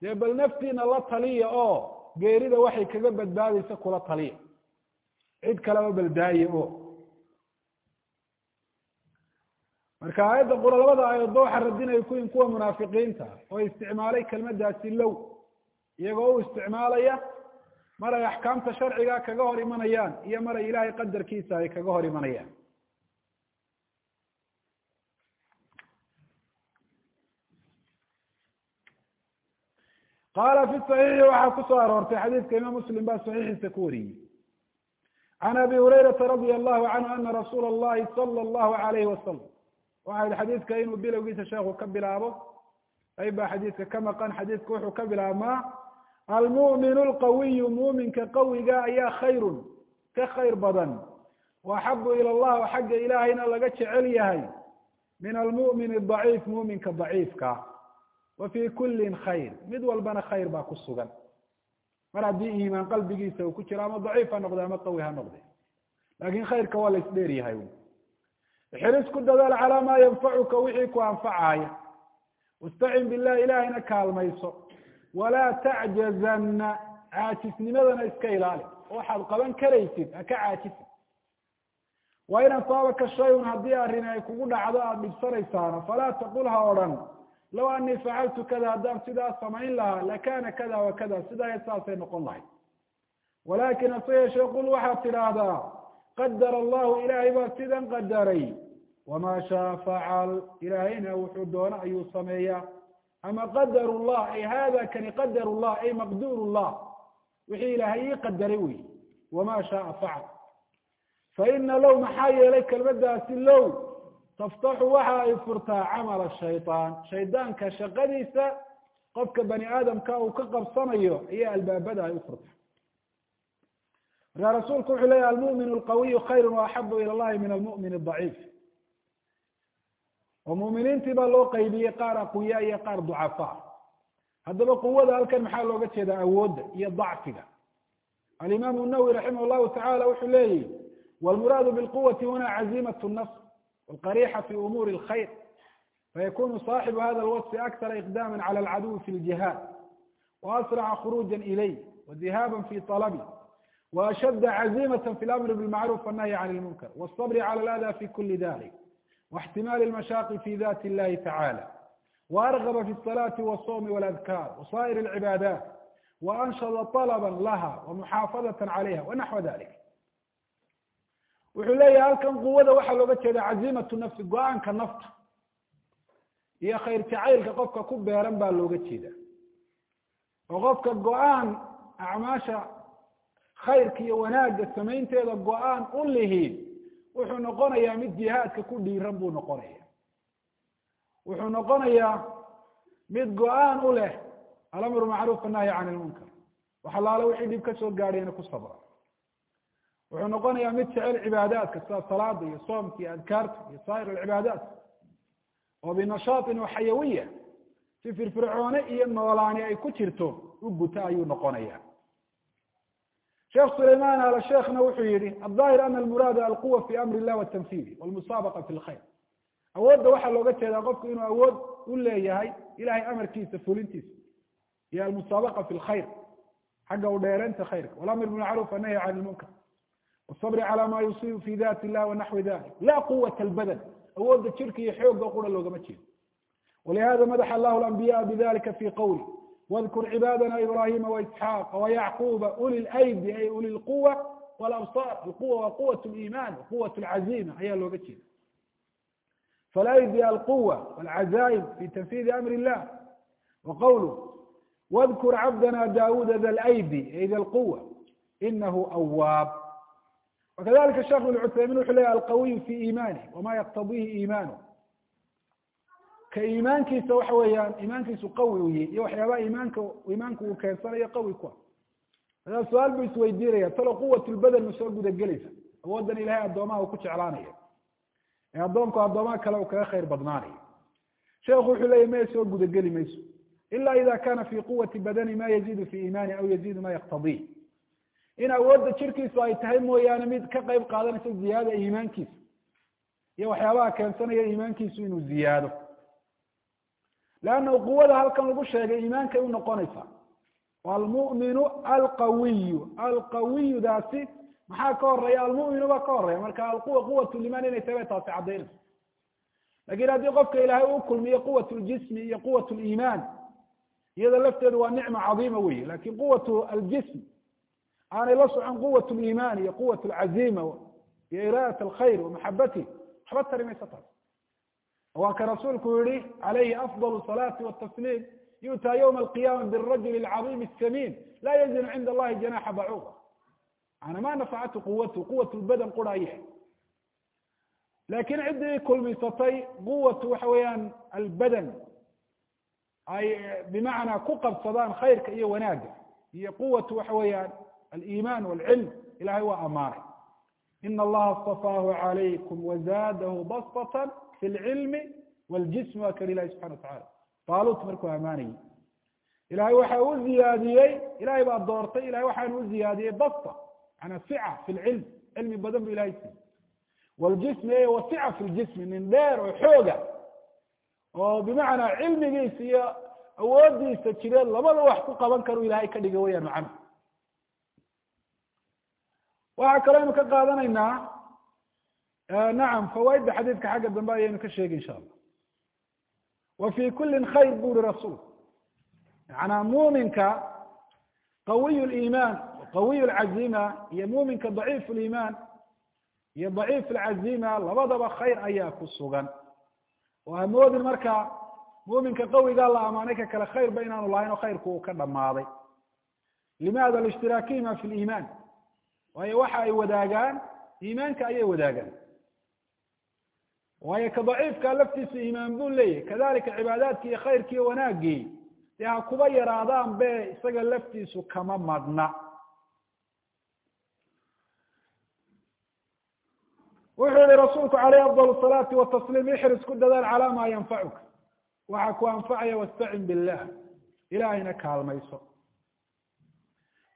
dee bal naftiina la taliya oo geerida waxay kaga badbaadaysa kula taliya. Cid kaleba baldaaya o marka aayadda qura labada aayadood waxaa radinaya kuwin kuwa munaafiqiinta oo isticmaalay kelmadaasi low iyagoo u isticmaalaya mar ay axkaamta sharciga kaga hor imanayaan iyo mar ay ilaahay qadarkiisa ay kaga hor imanayaan. Qaala fi saxiixi waxaa ku soo aroortay xadiidka imaam muslim baa saxiixiisa ku wariyey. Can abi hurayrata radia allahu canhu ana rasuula allahi sala allahu alayhi wasalam waxa yihi xadiidka inuu bilowgiisa sheekhu ka bilaabo ay baa xadiidka ka maqan. Xadiidka wuxuu ka bilaabmaa almu'minu lqawiyu muuminka qawiga ayaa khayrun ka khayr badan. Waaxabu ila allah oo xagga ilaahayna laga jecel yahay. Min almu'min adaciif muuminka daciifka. Wa fii kullin khayr. Mid walbana khayr baa ku sugan. Mar haddii iimaan qalbigiisa uu ku jiro ama daciif ha noqde ama qawi ha noqde laakin khayrka waa la isdheer xiris ku dadaal calaa maa yanfacuka wixii ku anfacaaya wastacin billahi ilaahayna kaalmayso. Walaa tacjazanna. Caajisnimadana iska ilaali. Waxaad qaban karaysid ha ka caajisin. Waa in asaabaka shayun haddii arrin ay kugu dhacdo aada dhibsanaysaana falaa taqul ha odhan. Law anii facaltu kada haddaan sidaas samayn lahaa lakana kada wa kada sidaa saasay noqon lahayd. Walakin hase yeeshee qul waxaad tidhaahdaa qadara allahu ilaahay baa sidan qadaray wamaa shaa facal ilaahayna wuxuu doono ayuu sameeyaa ama qadar llah ay hada kani qadar llah ay maqdur llah wixii ilaahay ii qadaray wey wamaa shaaa facal faina low maxaa yeelay kelmadaasi low taftaxu waxa ay furtaa camala shayطaan shaydaanka shaqadiisa qofka bani aadamka uu ka qabsanayo ayaa albaabada ay u furtaa markaa rasuulku wuxuu leyahy almumin alqawiyu khayru waaxabu ila llahi min almumin adaciif oo muminiintii baa loo qaybiyey qaar aqwiya iyo qaar ducafaa haddaba quwada halkan maxaa looga jeedaa awoodda iyo dacfiga alimaamu nawowi raximah llahu tacala wuxuu leeyihi wlmuraadu bilquwati huna cazimat nafs wlqarixa fi umuuri lkhayr fayakunu صaaxibu hada lwaصfi akara iqdama cala alcaduwi fi ljihad waasraca khuruja ilayh wadihaaba fi طalabi waashadda cazimata fi lamri bilmacruf wannahyi can lmunkar wاصabri cala alada fi kuli dalik واxtimaali اlmashaaqi fi dat اllahi tacala waargaba fi الصalaati wالsawmi wاladkar wasa'ir اlcibaadaat waanshada طalba laha wamuxaafadaة calayha wanaxwa dalik wuxuu leeyahay halkan quwada waxaa looga jeeda cazimatu nafsi go-aanka nafta iyo khayr jacaylka qofka ku beeran baa looga jeeda oo qofka go-aan acmaasha khayrka iyo wanaagga samaynteeda go-aan u lihi wuxuu noqonayaa mid jihaadka ku dhiiran buu noqonaya wuxuu noqonayaa mid go'aan u leh alamru macruuf annahyi can ilmunkar wax allaale wixii dhib ka soo gaadhayna ku sabra. Wuxuu noqonayaa mid jecel cibaadaadka sida salaada iyo soomka iyo adkaarta iyo saa'ir alcibaadaat oo binashaatin wa xayawiya si firfircoone iyo noolaani ay ku jirto u guta ayuu noqonaya sheekh sulayman al sheekhna wuxuu yihi adahir ana almuraada alquwa fi amri illah watanfidi walmusaabaqa fi lkhayr awoodda waxaa looga jeedaa qofku inuu awood u leeyahay ilahay amarkiisa fulintiisa iyo almusaabaqa fi lkhayr xagga u dheereynta khayrka. Walamr bilmacruuf annahyi can ilmunkar wsabri cala ma yusibu fi dat illah wanaxwi dalik la quwata albadan awoodda jirka iyo xooga qura loogama jeedo. Walihada madaxa allahu alambiyaa bidalika fi qowli wadkur cibaadana ibrahima waisxaaqa wayacquba uli lydi ay uli lquwa walabsar alquwa wa quwat liman quwat lcazima ayaa looga jeeda falaydi alquwa walcazaim fi tanfidi amri illah waqowlu wadkur cabdana dawuda da lydi ay da lquwa inahu awaab wakadalika shekh ibn cuthaymin wuxuu leyahy alqawiyu fi iimanih wama yaqtadihi iimanuh ka iimaankiisa waxa weeyaan iimaankiisu qawi u yihi iyo waxyaabaha iimaanka iimaanku uu keensanayo qawi ku ah. Adaa su'aal buu isweydiinaya talo quwat lbadan ma soo gudagelaysa. Awoodan ilahay addoomaha uu ku jeclaanayo ee addoonku addoomaha kale uu kaga khayr badnaanayo sheekhu wuxuu leyahy maya soo gudageli mayso. Ila ida kana fi quwati badani ma yaziidu fi iimani aw yaziidu ma yaqtadih in awoodda jirkiisu ay tahay mooyaane mid ka qayb qaadanaysa ziyaada iimaankiisa. Iyo waxyaabaha keensanaya iimaankiisu inuu ziyaado leanna quwada halkan lagu sheegay iimaankay u noqonaysaa almu'minu alqawiyu alqawiyudaasi maxaa ka horeya almu'minu baa ka horeya marka alquwa quwat liman inay tahay bay taasi caddaynaysa laakiin haddii qofka ilaahay uu kulmiyo quwat ljismi iyo quwat liimaan iyada lafteedu waa nicma cadiima wey laakiin quwat aljism aanay la socon quwat liimaan iyo quwat alcazima iyo iraadat alkhayr wamaxabati waxba tari maysa taas waa ka rasuulku yihi calayhi afdal salaati watasliim yu'taa ywma alqiyama birajuli alcadiim asamiin laa yazinu cinda allahi janaxa bacuuda. Ana ma nafacatu quwatu quwat lbadan quraaye laakiin ciddii kulmisatay quwatu waxa weeyaan albadan ay bimacnaa ku qabsadaan khayrka iyo wanaagga iyo quwatu waxa weeyaan aliiman walcilm ilahay waa amaanay ina allaha astafaahu calaykum wazadahu bastatan fi lcilmi waljism waa kan ilahi subxana watacala taalut markuu amaanayay ilahay waxa u ziyaadiyey ilahay baa doortay ilahay waxaanu u ziyaadiyey basta manaa sica fi lcilm cilmi badan bu ilahay siiyey waljismi e wasica fi ljismi nin dheer oo xooga oo bimacnaa cilmigiisa iyo awoodiisa jireed labada wax ku qaban karu ilahay ka dhiga weyaan macna waxaa kaloo aynu ka qaadanaynaa nacam fawaaidda xadiidka xagga dambe ayaynu ka sheegi insha allah wa fi kulin khayr bu uri rasuul macanaa muuminka qawiy liimaan qawiy lcazima iyo muuminka daciif liimaan iyo daciif alcazima labadaba khayr ayaa ku sugan oo hamoodin marka muuminka qawigaa la amaanay ka kale khayrba inaanu lahayn oo khayrku uu ka dhamaaday limaada lishtiraakihima fi liimaan waayo waxa ay wadaagaan iimaanka ayay wadaagaan waayo ka daciifkaa laftiisu iimaan buu leeyahy kadalika cibaadaadki iyo khayrki iyo wanaagii dee ha kuba yaraadaan be isaga laftiisu kama madna wuxuu yihi rasuulku caleyh afdal salaati watasliim ixris ku dadaal calaa maa yanfacuka waxa ku anfacaya wastacin billah ilahayna kaalmayso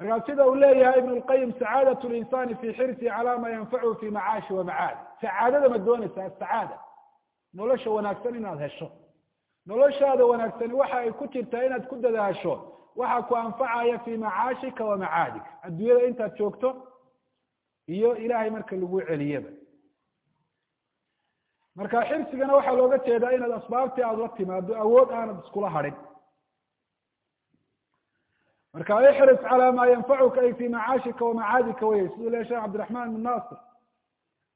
markaa sida uu leeyahay ibn lqayim sacaadat linsani fi xirsihi calaa maa yanfachu fi macaashi wa macaadi sacaadada ma doonaysa asacaada nolosha wanaagsan inaad hesho. Noloshaada wanaagsani waxa ay ku jirtaa inaad ku dadaasho waxa ku anfacaya fi macaashika wa macaadika adduunyada intaad joogto iyo ilahay marka lagu celiyaba. Marka xirsigana waxaa looga jeedaa inaad asbaabtii aada la timaado awood aanad iskula hadhin marka ixris calaa maa yanfacuka ay fi macaashika wa macaadika wey siduu le sheekh cabdiraxman bin nasir.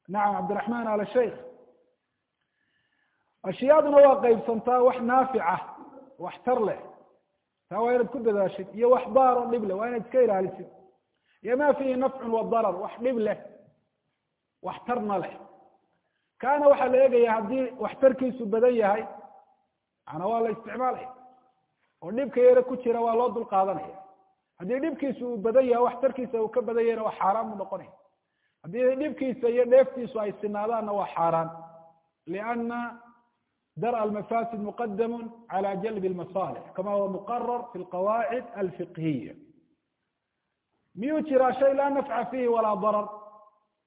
Nacam cabdiraxman al sheikh. Ashyaaduna waa qeybsantaa wax naafica wax tar leh. Taa waa inaad ku dadaashid iyo wax daar oo dhib leh waa inaad iska ilaalisid. Iyo ma fihi nafcun wa darar wax dhib leh wax tarna leh. Kaana waxaa la eegaya haddii waxtarkiisu badan yahay macnaa waa la isticmaalaya. Oo dhibka yare ku jira waa loo dul qaadanaya haddii dhibkiisu uu badan yahay waxtarkiisa uu ka badan yahayna waa xaaraan buu noqonaya. Haddii dhibkiisa iyo dheeftiisu ay sinaadaanna waa xaaraan. Liana dar'a almafasid muqadamu cala jalbi almasalix kama huwa muqarar fi lqawaacid alfiqhiya miyuu jiraa shay laa nafca fihi walaa darar?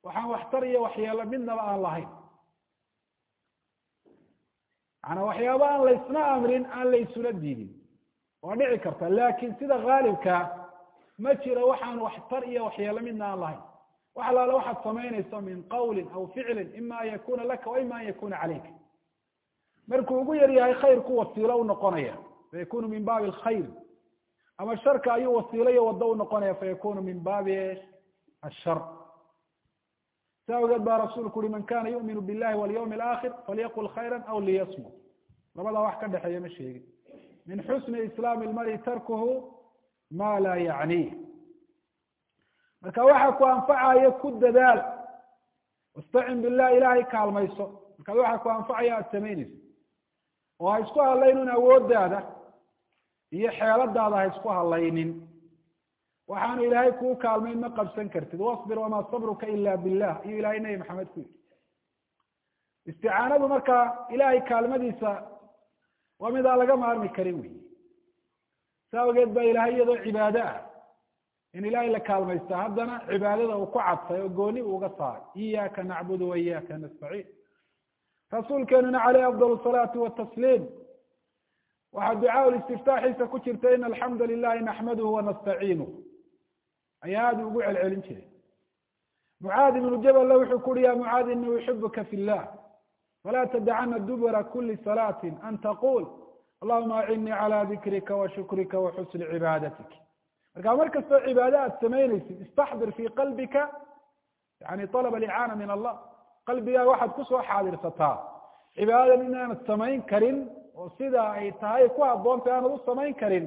Waxaan waxtar iyo waxyeelo midnaba aan lahayn. Maanaa waxyaaba aan laysna amrin aan laysula diidin. Waa dhici karta laakin sida haalibkaa ma jiro waxaan waxtar iyo waxyeelo midna aan lahayn. Wax alaale waxaad samaynayso min qawlin aw ficlin ima an yakuna laka wa ima an yakuna calayka. Markuu ugu yar yahay khayrku wasiilo unoqonaya fayakunu min baabi alkhayr. Ama sharka ayuu wasiilo iyo wado unoqonaya fayakunu min baabi ashar si awgeed baa rasuulku uhi man kana yu'minu billahi walyawmi alaakhir falyaqul khayra aw liyasmut. Labadaa wax ka dhexeeya ma sheegin. Min xusni islaami ilmari tarkuhu ma laa yacniih marka waxa ku anfacaya ku dadaal wastacin billah ilahay kaalmayso. Markaad waxa ku anfacaya aada samaynayso. Oo ha isku hadlaynun awooddaada iyo xeeladaada ha isku hadlaynin. Waxaanu ilaahay kuu kaalmayn ma qabsan kartid. Wasbir wamaa sabruka ila billah. Ayuu ilahay nebi maxamed ku yidhi. Isticaanadu marka ilahay kaalmadiisa waa mid aan laga maarmi karin wey sa awgeed ba ilahay iyadoo cibaado ah. In ilahay la kaalmaysta haddana cibaadada uu ku cadfay oo gooni uga saaray iyaka nacbudu wa nastaciin. Rasuulkeenuna caleyh afdal salaati watasliim waxaa ducaa istiftaaxiisa ku jirta in alxamda lilahi naxmaduhu wanastaciinuh ayaa aada ugu celcelin jiray mucaad ibnu jaballa wuxuu ku uhi ya mucaad ini uxibuka fi llah falaa tadacana dubura kuli salaati an taqul allahuma acinnii cala dikrika wa shukrika wa xusni cibaadatik marka mar kastoo cibaado aad samaynaysid istaxdir fi qalbika yani alab alicaana min allah qalbigaaga waxaad ku soo xaadirsataa. Cibaadadan inaanad samayn karin oo sida ay tahay ku haboontay aanad u samayn karin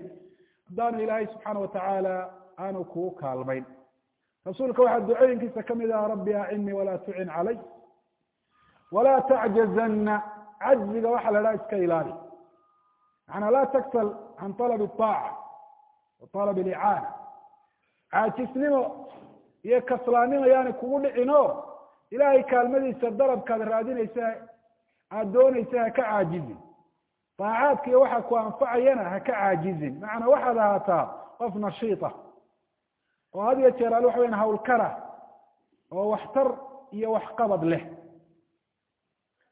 haddaanu ilaahay subxaana watacaala aanu kugu kaalmayn. Rasuulka waxaa ducooyinkiisa ka mid aha rabbi acinnii walaa tucin calay walaa tacjazanna cajziga waxaa la dhaha iska ilaali macanaa laa taksal can alab aaca wa alab alicaana caajisnimo iyo kaslaannimo yaani kugu dhicin o ilaahay kaalmadiisa dalabkaad raadinaysa aada doonaysa ha ka caajizin. Daacaadka iyo waxa ku anfacayana ha ka caajizin. Macanaa waxaad ahaataa qof nashiita oo had iyo jeer al waxa weyan hawlkara oo waxtar iyo waxqabad leh.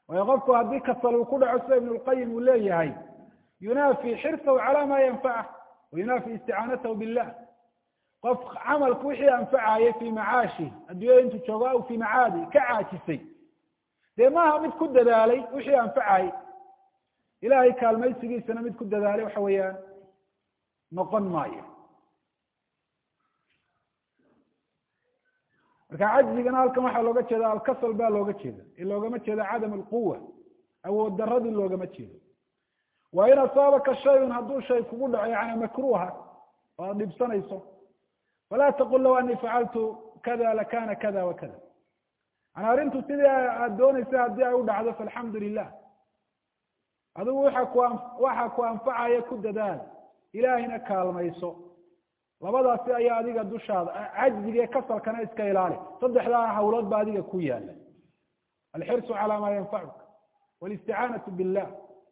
Waayo qofku haddii kasal uu ku dhaco sida ibn lqayim uu leeyahay yunaafi xirsahu cala ma yanfacah wa yunaafi isticaanatahu billah qof camalku wixii anfacayay fi macaashi adduunyada intuu joogo aw fi macaadi ka caajisay dee maaha mid ku dadaalay wixii anfacayay ilahay kaalmaysigiisana mid ku dadaalay waxa weeyaan noqon maayo marka cajzigana halkan waxaa looga jeeda alkasal baa looga jeeda ee loogama jeeda cadam alquwa awood daradii loogama jeedo wa in asaabaka shayun hadduu shay kugu dhaco yani makruha oo aad dhibsanayso. Falaa taqul law anii facaltu kada lakana kada wa kada. Yani arrintu sidii aad doonaysa haddii ay u dhacdo faalxamdu lilah adigu waxa ku waxa ku anfacaya ku dadaal. Ilaahayna kaalmayso. Labadaasi ayaa adiga dushaada cajziga kasalkana iska ilaali. Saddexdaa hawlood ba adiga ku yaalla alxirsu cala ma yanfacuka walisticaanatu billah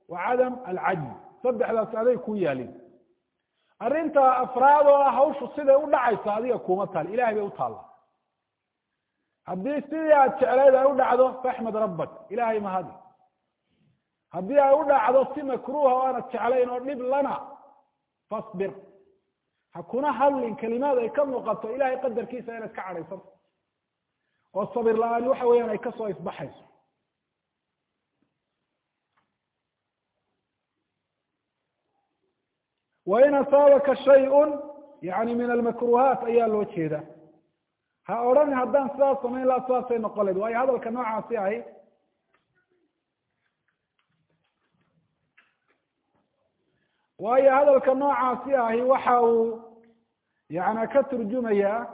wa cadam alcajz saddexdaas aday ku yaalin arrinta afraad oo ah hawshu siday u dhacaysa adiga kuma taal ilahay bay u taalla haddii sidii aad jeclayd ay u dhacdo faxmad rabbak ilahay mahadi haddii ay u dhacdo si makruuha oo aanad jeclayn oo dhib lana fasbir ha kuna hadlin kelimaad ay ka muuqato ilahay qadarkiisa inaad ka cadhaysanto oo sabir la'aan waxa weeyaan ay ka soo ifbaxayso wain asaabaka shayun yani min almakruhaat ayaa loo jeeda ha odhan haddaan sidaas samayn laha sidaasay noqon layd waayo hadalka noocaasi ahi waayo hadalka noocaasi ahi waxa uu yana ka turjumayaa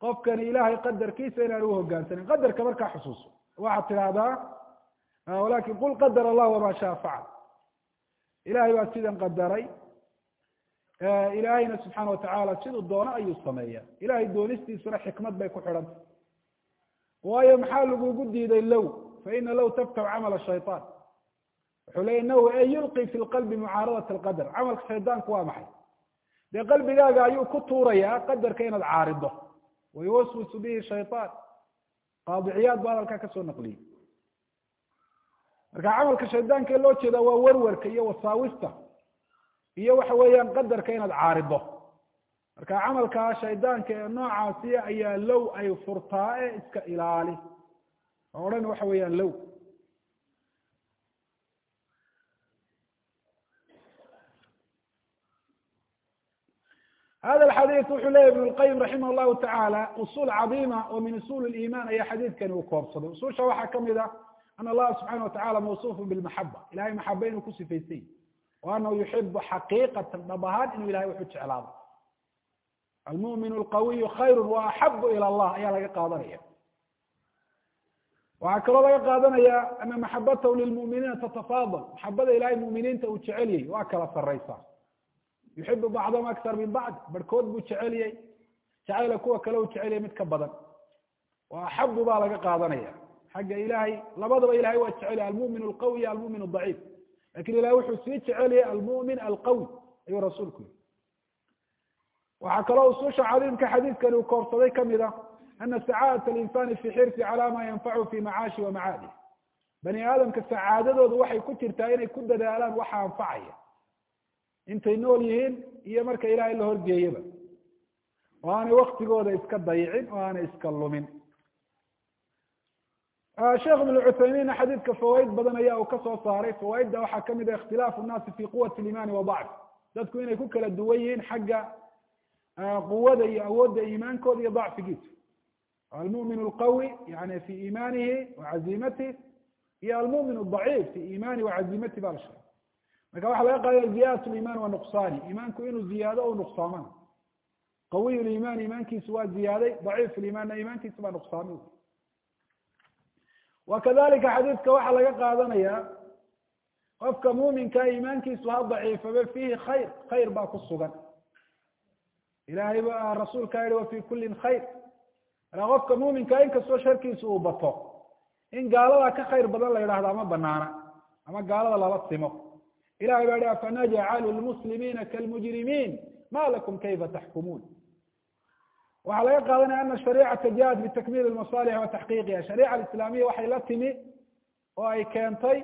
qofkani ilahay qadarkiisa inaan u hogaansanin. Qadarka markaa xusuuso. Waxaad tidhaahdaa walakin qul qadar allah wama shaa facal ilahay baa sidan qadaray ilaahayna subxaana watacaala siduu doono ayuu sameeya ilahay doonistiisuna xikmad bay ku xidhantay waayo maxaa lagugu diiday low? Faina low taftaxu camal shayطaan wuxuu leya naw e yulqi fi lqalbi mucaaradat alqadar camalka shaydaanku waa maxay? Dee qalbigaaga ayuu ku tuurayaa qadarka inaad caarido. Wayuwaswisu bihi shayطaan qaadiciyaad bu hadalkaa ka soo naqliyey. Marka camalka shaydaanka loo jeeda waa werwerka iyo wasaawista iyo waxa weeyaan qadarka inaad caarido. Marka camalkaa shaydaanka ee noocaasi ayaa low ay furtaa e iska ilaali. Oo odhan waxa weeyaan low. Hada xadiid wuxuu leya ibn lqayim raximah llahu tacaala usul cadiima oo min usul liman ayaa xadiidkani uu koobsaday. Ususha waxaa ka mid ah ana allaha subxana watacala mawsuufu bilmaxaba ilahay maxaba inuu ku sifaysay anahu yuxibu xaqiiqatan dhab ahaan inuu ilahay wuxu jeclaado almumin alqawiyu khayru wa axabu ila allah ayaa laga qaadanaya waxaa kaloo laga qaadanaya ana maxabatahu lilmuminiina tatafaadal maxabada ilahay muminiinta uu jecelyay waa kala saraysaa yuxibu bacdahum akar min bacd barhkood buu jeceliyey jacayla kuwa kale uu jeceliyay mid ka badan wa axabu baa laga qaadanaya xagga ilahay labadaba ilahay waa laakiin ilahay wuxuu sii jeceliyay almumin alqawi ayuu rasuulku yiri waxaa kaloo ususha cadiimka xadiidkani uu koobsaday ka mid a ana sacaadat alinsani fi xirsi cala ma yanfachu fi macaashi wa macaadih bani aadamka sacaadadoodu waxay ku jirtaa inay ku dadaalaan waxa anfacaya. Intay nool yihiin iyo marka ilahay la horgeeyaba. Oo aanay waktigooda iska dayicin oo aanay iska lumin sheekh ibn cuthaymiinna xadiidka fawaaid badan ayaa uu ka soo saaray fawaaidda waxaa ka mid ah ikhtilaafu nnaasi fi quwati limaani wa dacf dadku inay ku kala duwan yihiin xagga quwada iyo awoodda iimaankooda iyo dacfigiisa almumin alqawi yani fi iimanihi wa cazimatih iyo almumin adaciif fi iimanihi wa cazimati ba la sheegay marka waxaa laga qaadaya ziyadat liman wa nuqsaani iimaanku inuu ziyaado o nuqsaamana qawiy liman iimaankiisu waa ziyaaday daciif limaanna iimaankiisu baa nuqsaamay wakadalika xadiidka waxaa laga qaadanaya qofka muuminka iimaankiisu ha daciifaba fiihi khayr khayr baa ku sugan. Ilahay ba rasuulka yihi wa fi kulin khayr. Marka qofka muuminka inkastoo sharkiisu uu bato in gaalada ka khayr badan la yidhahda ma banaana ama gaalada lala simo. Ilahay baa hi afanajcalu lmuslimiina kalmujrimiin? Ma lakum kayfa taxkumuun waxaa laga qaadanaya ana shariicata jaat bitakmil masalix wa taxqiiqiha. Shariica alislaamiya waxay la timi oo ay keentay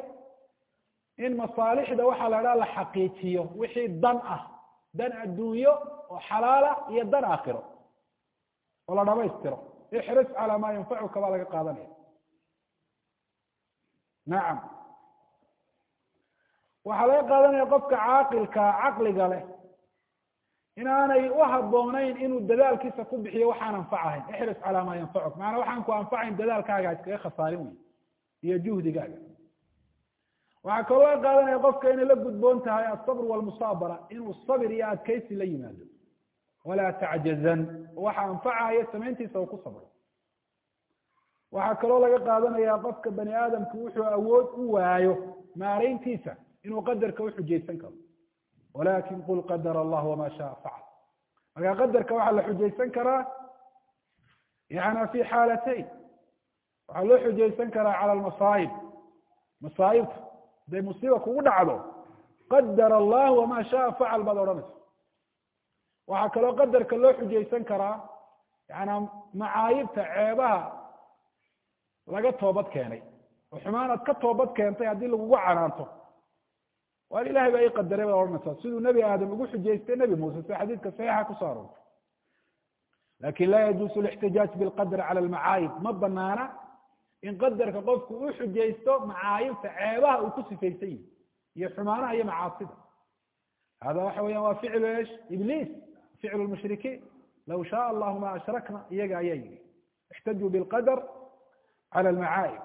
in masaalixda waxaa la idhaha la xaqiijiyo wixii dan ah dan adduunyo oo xalaala iyo dan aakhiro oo la dhamaystiro ixris calaa maa yanfacuka baa laga qaadanaya. Nacam waxaa laga qaadanaya qofka caaqilka caqliga leh inaanay u habooneyn inuu dadaalkiisa ku bixiyo waxaan anfacahayn ixris calaa maa yanfacuk. Maanaa waxaan ku anfacayn dadaalkaaga iskaga khasaarin wey iyo juhdigaaga. Waxaa kaloo laga qaadanaya qofka inay la gudboon tahay asabr walmusaabara inuu sabir iyo adkaysi la yimaado. Walaa tacjazan. Waxa anfacayo samayntiisa uu ku sabro. Waxaa kaloo laga qaadanaya qofka bani aadamku wuxuu awood u waayo maarayntiisa inuu qadarka uxujaysan karo walakin qul qadar allah wama shaa facal marka qadarka waxaa la xujaysan karaa yana fi xaalatayn waxaa loo xujaysan karaa cala almasaa'ib masaa'ibta haday musiiba kugu dhacdo qadar allah wama shaa facal baad odhanaysa waxaa kaloo qadarka loo xujaysan karaa yana macaayibta ceebaha laga toobad keenay oo xumaan aad ka toobad keentay haddii lagugu canaanto waar ilahay baa ii qadaray baad odhanaysaa siduu nebi aadam ugu xujaystay nebi muuse sida xadiidka saxiixa ku soo aroortay laakiin laa yajuusu lixtijaaj bilqadr cala almacaayib. Ma banaana in qadarka qofku u xujaysto macaayibta ceebaha uu ku sifaysan yihi iyo xumaanaha iyo macaasida. Hada waxa weyan waa ficlu esh ibliis ficlu lmushrikiin law shaaa allahu ma ashrakna iyaga ayaa yihi ixtajuu bilqadr cala almacaayib.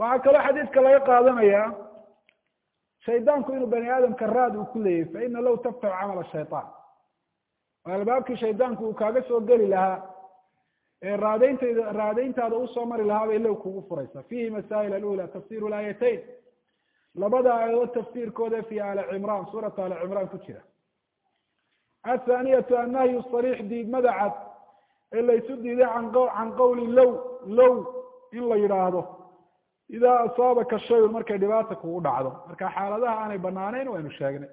Waxaa kaloo xadiidka laga qaadanaya shaydaanku inuu bani aadamka raad uu ku leeyahy faina low taftaxu camal shayطaan albaabkii shaydaanku uu kaaga soo geli lahaa ee raadeyntayda raadeyntaada u soo mari lahaa bay low kugu furaysaa. Fihi masaa'il alula tafsir laayatayn labada aayadood tafsiirkooda fi ali cimraan suurata ali cimraan ku jira. Athaaniyatu annahyu sariix diidmada cad ee laysu diiday an can qawli low low in la yidhaahdo idaa asaabaka shayun markay dhibaata kugu dhacdo marka xaaladaha aanay banaaneyn waynu sheegnay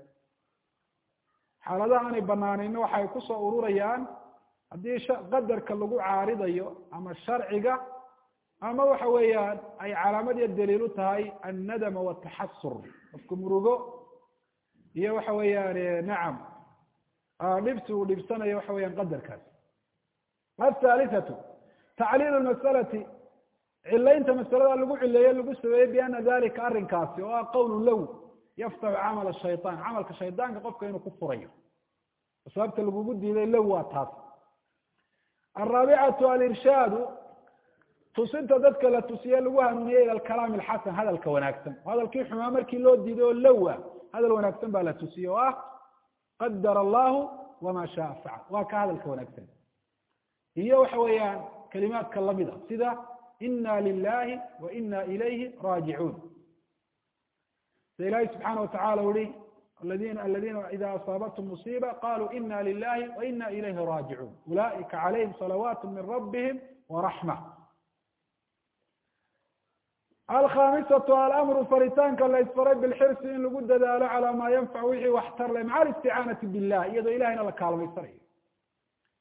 xaaladaha aanay banaaneyna waxay ku soo ururayaan haddii qadarka lagu caaridayo ama sharciga ama waxa weeyaan ay calaamad iyo daliil u tahay annadama wataxasur qofku murugo iyo waxa weeyaan nacam dhibsi uu dhibsanayo waxa weeyaan qadarkaas athaalithatu tacliil masalati cilaynta masalada lagu cileeye lagu sameeyey biana dalika arrinkaasi oo ah qawlu low yaftaxu camal shayaan camalka shaydaanka qofka inuu ku furayo sababta lagugu diiday low waa taas araabicatu alirshaadu tusinta dadka la tusiye lagu hanuuniye ila alkalaam alxasan hadalka wanaagsan hadalkii xumaa markii loo diiday oo lowa hadal wanaagsan baa la tusiye oo ah qadar allahu wama shaa facal waa ka hadalka wanaagsan iyo waxa weeyaan kalimaadka la mid a sida ina lilahi wa ina ilayhi raajicuun sida ilahi subxaana watacala uhi ladina aladina ida asaabathum musiiba qaluu ina lilahi wa ina ilayhi raajicuun ulaئika calayhim salawaat min rabbihim waraxma alkhamisatu alamru faritaanka la isfaray bilxirsi in lagu dadaalo calaa maa yanfac wixii waxtar le maca alisticaanati billah iyadoo ilahayna la kaalmaysanayo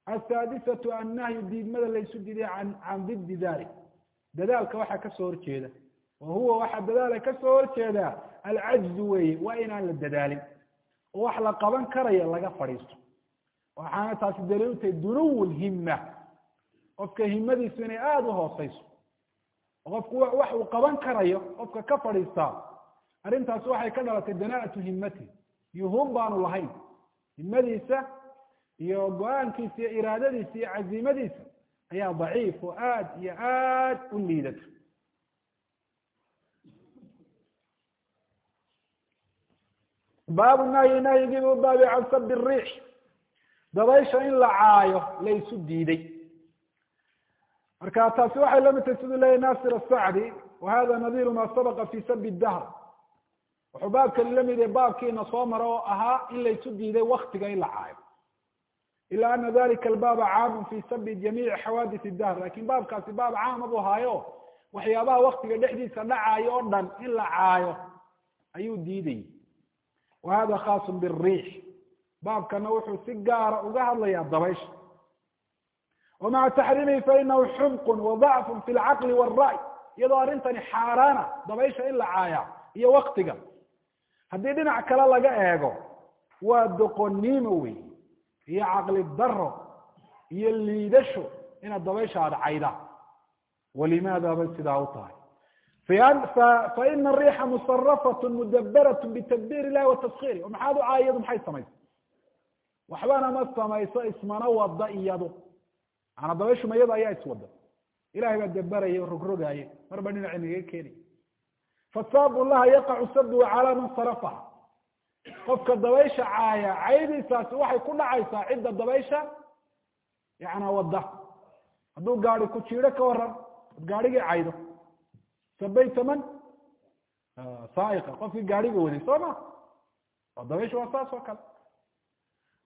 asaadisatu annahyu diidmada laysu diiday an can diddi dalik dadaalka waxaa ka soo horjeeda. Wa huwa waxaa dadaala ka soo horjeedaa alcajzu weeye waa inaan la dadaalin. Oo wax la qaban karayo laga fadhiisto. Waxaana taasi daliil u tahay dunuw lhima qofka himadiisu inay aada u hooseyso qofku wax uu qaban karayo qofka ka fadhiistaa arrintaasi waxay ka dhalatay danaatu himati yuhum baanu lahayn. Himadiisa iyo go'aankiisa iyo iraadadiisa iyo caziimadiisa ayaa daciif oo aad iyo aad u liidata. Baabu nahyi nahyigiibu ubaabi can sabi riix dabaysha in la caayo laysu diiday. Marka taasi waxay la mid tahay siduu leyahy nasir asacdi wa hada nadiru ma sabaqa fi sabi dahr wuxuu baabkani la mid yahay baabkiina soo mara oo ahaa in laysu diiday waktiga in la caayo ila ana dalika albaaba caamun fi sabi jamiici xawaadis dahr laakiin baabkaasi baab caama buu haayo waxyaabaha waktiga dhexdiisa dhacaayo oo dhan in la caayo ayuu diidayay wa hada khaasun biriix baabkana wuxuu si gaara uga hadlayaa dabaysha wamaca taxriimihi fainahu xumqun wadacfun fi lcaqli wاlra'y iyadoo arrintani xaaraana dabaysha in la caaya iyo waktiga haddii dhinac kale laga eego waa doqonnimo wey iyo caqli daro iyo liidasho inaad dabaysha aada cayda. Walimaada bay sidaa u tahay. Faina ariixa musarafat mudabarat bitadbiir illahi wa taskhiiri o maxaad u caaya iyadu maxay samaysa? Waxbana ma samayso ismana wada iyadu. Maana dabayshu ma iyada ayaa iswada ilahay baa dabaraya o rogrogaaye. Marba dhinaci naga keenay. Fasaabu laha yaqacu sabhu calaa man sarafaha qofka dabaysha caaya caydiisaasi waxay ku dhacaysaa cidda dabaysha? Yana wada hadduu gaadi ku jiido ka waran ad gaadhigii caydo. Sabayta man saaiqa. Qofkii gaadhiga waday soo ma? Oo dabaysha waa saas oo kale.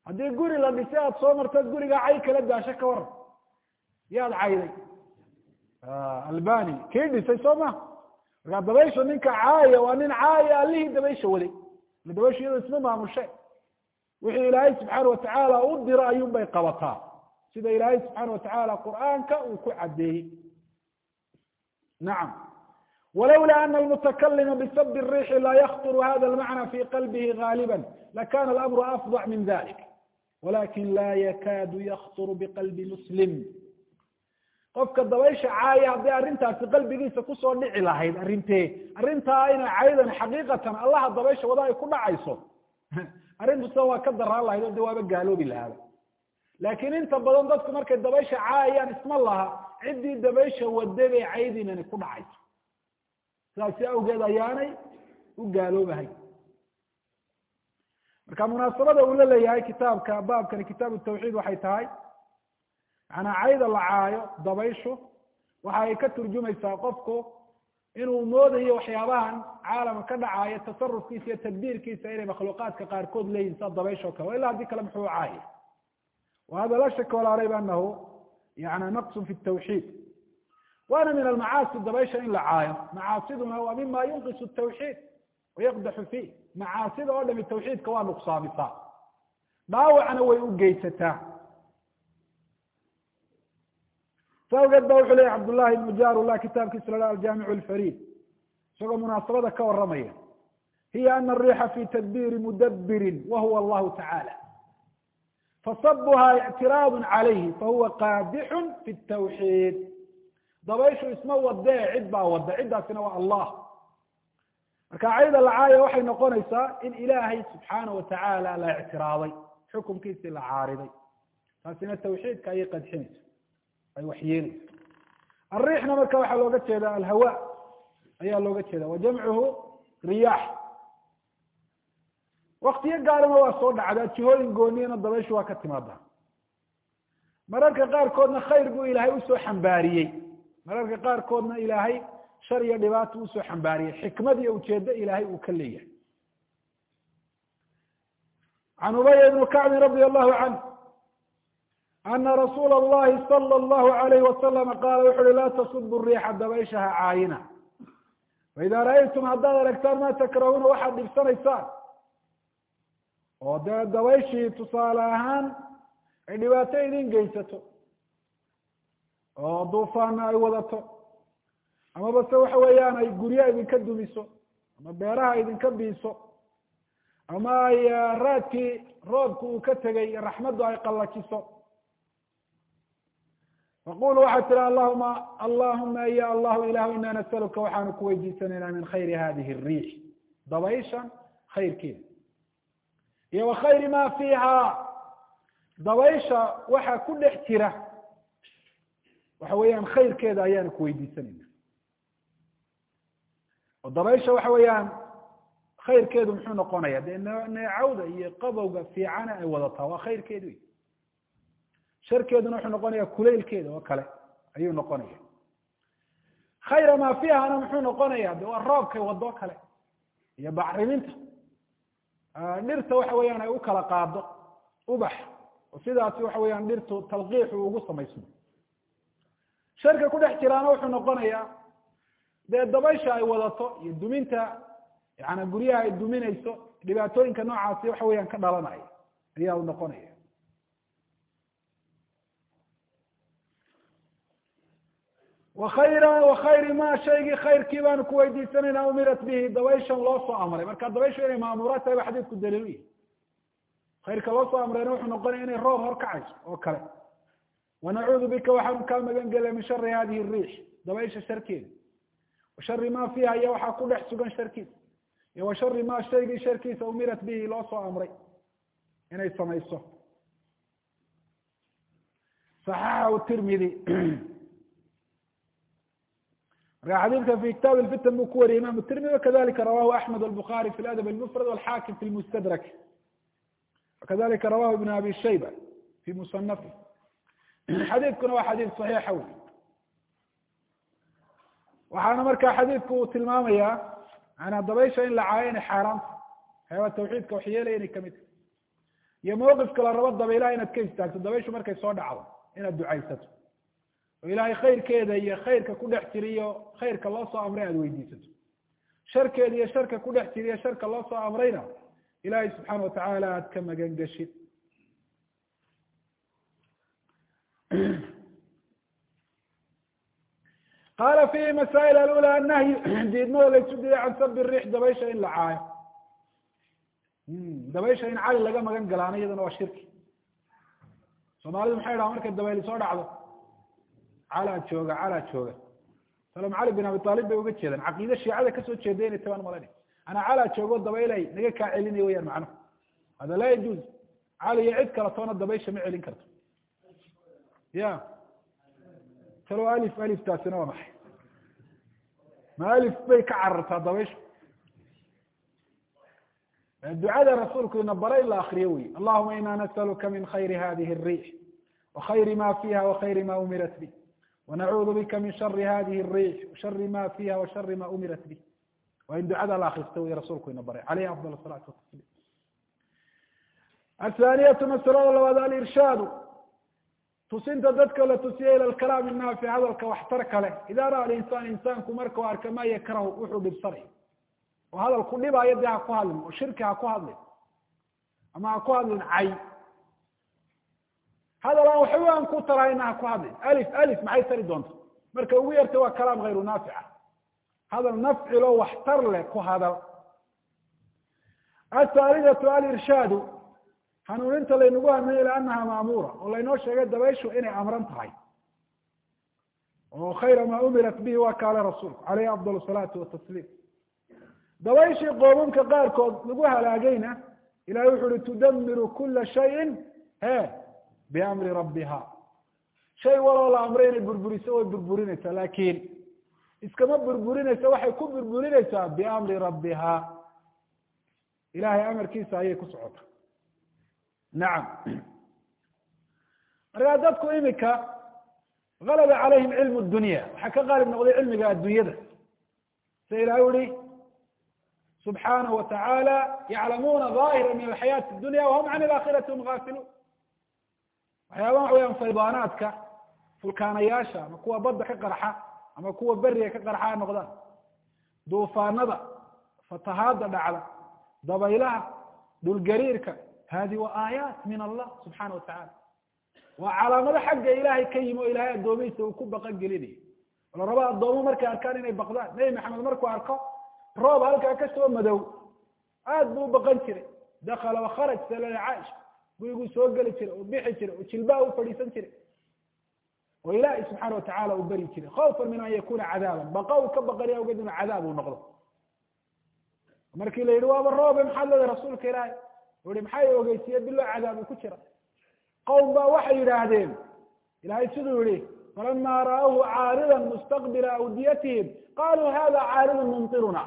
Haddii guri la dhisay aada soo martaad gurigaa cay kala daasho ka waran yaad cayday. Albani kii dhisay soo ma? Markaa dabaysha ninka caaya waa nin caaya allihii dabaysha waday ila dabaysha iyado isma maamushe wixii ilaahay subxaana watacaala u diro ayuun bay qabataa sida ilaahay subxaana watacaala qur'aanka uu ku caddeeyey nacam walawla ana almutakalima bisabi الriixi la yakطuru hada almacna fi qalbihi gaaliba lakana alamru afضac min dalik walakin la yakaadu yakطuru biqalbi muslim qofka dabaysha caaya hadday arrintaasi qalbigiisa ku soo dhici lahayd arrintee arrintaa ina caydan xaqiiqatan allaha dabaysha wada ay ku dhacayso. Arrintusa waa ka daraan lahayd o de waaba gaaloobi lahaaba laakiin inta badan dadku markay dabaysha caayayaan isma laha ciddii dabaysha wada bay caydinani ku dhacayso. Sidaasi awgeed ayaanay u gaaloobahay. Marka munaasabada uu la leeyahay kitaabka baabkani kitaab tawxiid waxay tahay manaa cayda la caayo dabayshu waxa ay ka turjumaysaa qofku inuu moodayo waxyaabahan caalama ka dhacaayo tasarufkiisa iyo tadbiirkiisa inay makhluuqaadka qaarkood leeyihiin sida dabayshoo kale. Ila haddii kale muxuu caaya wa hada la shaka walaa rayb anahu yani naqsun fi tawxiid. Waana min almacaasi dabaysha in la caayo. Macaasiduna waa mima yunqisu tawxiid wayaqdaxu fiih macaasida oo dhami tawxiidka waa nuqsaamisaa. Dhaawacna way u geysataa sa awgeed ba wuxuu leyahy cabdullahi ibnu jarullah kitaabkiisa la aljaamicu alfariid. Isagoo munaasabada ka waramaya hiya ana ariixa fi tadbiiri mudabirin wahuwa allahu tacala fasabuha ictiraadu calayhi fahuwa qaadixun fi tawxiid dabayshu isma wadee cid baa wada ciddaasina waa allah. Marka cayda lacaaya waxay noqonaysaa in ilaahay subxaana watacaala la ictiraaday xukumkiisii la caariday. Taasina tawxiidka ayay qadxinaysa ay waxyeelaysa ariixna marka waxaa looga jeeda alhawa ayaa looga jeeda wa jamcuhu riyaax. Waktiyo gaarana waa soo dhacdaa jihooyin gooniyana dabayshu waa ka timaadaa mararka qaarkoodna khayr buu ilaahay u soo xambaariyey. Mararka qaarkoodna ilaahay shar iyo dhibaato u soo xambaariyey. Xikmad iyo ujeedo ilaahay uu ka leeyahay. Can ubaya ibni kacbin radi allahu canh ana rasuula allahi sala allahu alayhi wasalama qaala wuxu uhi laa tasubu riixa dabayshaha caayina faida ra'aytum haddaad aragtaan ma takrahuuna waxaad dhibsanaysaan oo dee dabayshii tusaale ahaan ay dhibaato idin geysato oo duufaana ay wadato amaba se waxa weeyaan ay guryo idinka dumiso ama beeraha idinka biiso ama ay raadkii roobku uu ka tegay raxmaddu ay qallajiso faqulu waxaad tihi allahuma allahuma ya allahu ilahu ina nasaluka waxaanu ku weydiisanaynaa min khayri hadihi الriix dabayshan khayrkeeda iyo wa khayri ma fiiha dabaysha waxa ku dhex jira waxa weeyaan khayrkeeda ayaanu ku weydiisanayna oo dabaysha waxa weeyaan khayrkeedu muxuu noqonaya dee neecawda iyo qabowga fiicana ay wadataa waa khayrkeedu wey sharkeeduna wuxuu noqonaya kulaylkeeda oo kale ayuu noqonaya khayra maa fiihana muxuu noqonaya de waa roobkay wado kale iyo bacriminta. Dhirta waxa weeyaan ay u kala qaado ubax. Oo sidaasi waxa weeyaan dhirtu talqiixu ugu samaysmo. Sharka ku dhex jiraana wuxuu noqonayaa dee dabaysha ay wadato iyo duminta yaani guryaha ay duminayso dhibaatooyinka noocaasi waxa weeyaan ka dhalanaya ayaa u noqonaya wakayra wakayri ma shaygii khayrkii baanu ku weydiisanayna umirat bihi dabayshan loo soo amray marka dabayshu inay maamuura tahay ba xadiidku daliil u yahy khayrka loo soo amrayna wuxuu noqonaya inay roob horkacayso oo kale wanacuudu bika waxaanu kaa magan gelya min shari hadihi riix dabaysha sharkeeda wa shari ma fiiha iyo waxaa ku dhex sugan sharkiisa iyo wa shari ma shaygii sharkiisa umirat bihi loo soo amray inay samayso saxaxahu tirmidi marka xadiidka fi kitaab lfitan buu ku wariyay imam tirmidi wakadalika rawahu axmed albukari fi ladab lmufrad walxakim fi lmustadrak wakadalika rawahu ibn abi shayba fi musanafi xadiidkuna waa xadiid saxiixa wey waxaana marka xadiidku uu tilmaamaya manaa dabaysha in la caayo inay xaaraanta waxyaaba tawxiidka waxyeelaya inay ka mid tahay. Iyo mawqifka la rabo dabaylaha inaad ka istaagto dabayshu markay soo dhacdo inaad ducaysato oo ilaahay khayrkeeda iyo khayrka ku dhex jira iyo khayrka loo soo amray aada weydiisato. Sharkeeda iyo sharka ku dhex jira iyo sharka loo soo amrayna ilaahay subxaana watacaala aada ka magan geshid qaala fihi masaa'il alula annahyu diidmada laysu diiday can sabi riix dabaysha in la caayo. Dabaysha in cali laga magan galaana iyadana waa shirki. Soomaalidu maxay dhaha markay dabayli soo dhacdo calaa jooga calaa jooga salam cali bin abi aalib bay uga jeedaan caqiide shiicada ka soo jeeda inay tabaan malani ana calaa joogo dabaylay naga kaa celinaya weyaan macnuhu hada laa yajuuz cali iyo cid kale toona dabaysha ma celin karto ya talo alif aliftaasina waa maxay ma alif bay ka carartaa dabaysha ducada rasuulku ina bara la akriyo wey allahuma ina nasaluka min khayri hadihi الriix wakayri ma fiha wakayri ma umirat bi wanacuudu bika min shari hadihi الriix washari ma fiha washari ma umirat bih waa in ducada la akristo wey rasuulku ina baray alayhi afdal الsalaatu watasliim athaaniyatu masalada labaad alirshaadu tusinta dadka la tusiya ila kalaam naafi hadalka waxtar kale ida ra'a alinsaan insaanku markau arka ma yakrahu wuxuu dhibsanay oo hadal ku dhibaayo dee ha ku hadlin oo shirki ha ku hadlin ama ha ku hadlin cay hadal aan waxba aan ku tarahayna ha ku hadlin alif alif maxay tari doonta marka ugu yarta waa kalaam hayru naafica. Hadal nafcilo waxtar leh ku hadal. Athaalidatu alirshaadu hanuuninta laynagu hanuuniya ila anaha maamuura oo laynoo sheegay dabayshu inay amran tahay. Oo khayra maa umirat bihi waa kaale rasuulku caleyhi afdal salaatu watasliim dabayshii qoomamka qaarkood lagu halaagayna ilahay wuxu uhi tudamiru kula shayin. He biamri rabbiha shay waloo la amray inay burburiso way burburinaysaa laakiin iskama burburinaysa waxay ku burburinaysaa biamri rabbiha ilahay amarkiisa ayay ku socota nacam markaa dadku imika galaba calayhim cilmu dunya waxaa ka qaalib noqday cilmiga addunyada sida ilahay uhi subxaanahu watacaala yaclamuuna daahira min alxayaati dunya wahum can ilakhirati hum gaafiluun waxyaaba waxa weyaan faydaanaadka fulkaanayaasha ama kuwa badda ka qarxa ama kuwa beriga ka qarxa ha noqdaan. Duufaanada fatahaada dhacda dabaylaha dhulgariirka hadi wa aayaat min allah subxaana watacala waa calaamado xagga ilaahay ka yimi oo ilahay addoomihiisa uu ku baqan gelinayo la raba addoomo markay arkaan inay baqdaan. Nebi maxamed markuu arko roob halkaa ka soo madow aad buu ubaqan jiray. Dakala wakharaj salada caaisha guriguu soo geli jiray oo bixi jiray oo jilbaa u fadhiisan jiray. Oo ilaahay subxaana watacala uu beri jiray. Khawfan min an yakuna cadaaban. Baqa uu ka baqanaya awgeed cadaab uu noqdo. Markii la yidhi waaba roobe maxaad leedahay rasuulka ilaahay? Uhi maxay ogeysiye bilo cadaab uu ku jira qowm baa waxay yidhaahdeen. Ilahay siduu yihi falama ra'awhu caarida mustaqbila awdiyatihim. Qaluu hada caaridun mumtiruna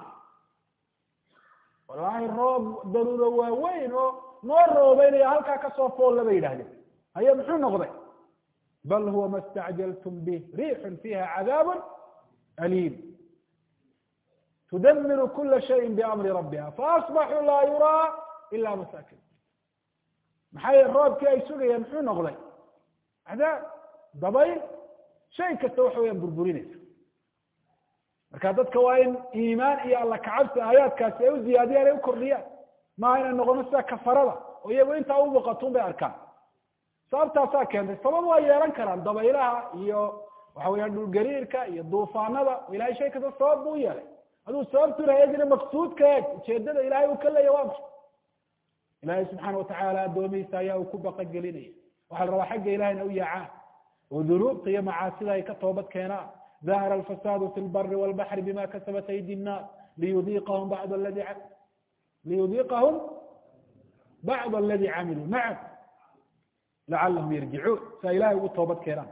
wallaahi roob daruuro waaweyn oo noo roobeynaya halkaa ka soo foolla bay yidhahdeen. Haye muxuu noqday? Bal huwa ma stacjaltum bih riixun fiha cadaabun aliim. Tudamiru kula shayin biamri rabbiha faasbaxuu laa yuraa ila masaakin. Maxay roobkii ay sugayaan muxuu noqday? Cadaab dabayl shay kasta waxa weyaan burburinaysa. Marka dadka waa in iimaan iyo alla kacabsi aayaadkaasi ay u ziyaadiyaan ay u kordhiyaan maaha inay noqono sida kafarada oo iyagu intaa u muuqatun bay arkaan. Sababtaasaa keentay sabab waa yeelan karaan dabaylaha iyo waxa weyaan dhulgariirka iyo duufaanada. Ilahay shay kasta sabab buu u yeelay. Aduu sababtuna eegina maqsuudka eeg ujeedada ilahay uu ka leeya waa maxay? Ilahay subxaana watacaala addoomihiisa ayaa uu ku baqan gelinaya waxaa la rabaa xagga ilahayna u yaacaan. Oo dunuubta iyo macaasida ay ka toobad keenaan. Dahara alfasaadu fi lbari walbaxri bima kasabat aydi nnaas liyudiiqahum bacd aladi liyudiiqahum bacd aladi camiluu nacam lacalahum yarjicuun saa ilahay ugu toobad keenaan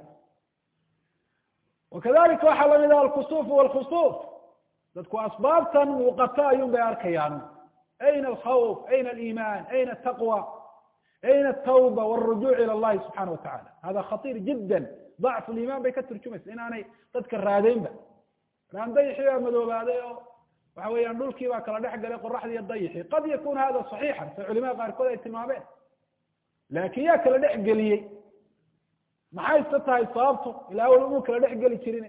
wakadalika waxaa la mid ah alkusuuf walkhusuuf dadku asbaabtan muuqata ayuun bay arkayaan ayna alkhawf ayna aliiman ayna ataqwa ayna atawba walrujuuc ila allahi subxana watacala hada khatiir jidda dacfu liiman bay ka turjumaysa inaanay dadka raadeynba laan dayixii baa madoobaaday oo waxa weeyaan dhulkii baa kala dhex galay qoraxdii iyo dayixii qad yakun hada saxiixan sa culimada qaarkood ay tilmaameen. Laakin yaa kala dhex geliyey. Maxayse tahay sababtu? Ilaa weli umuu kala dhex geli jirin.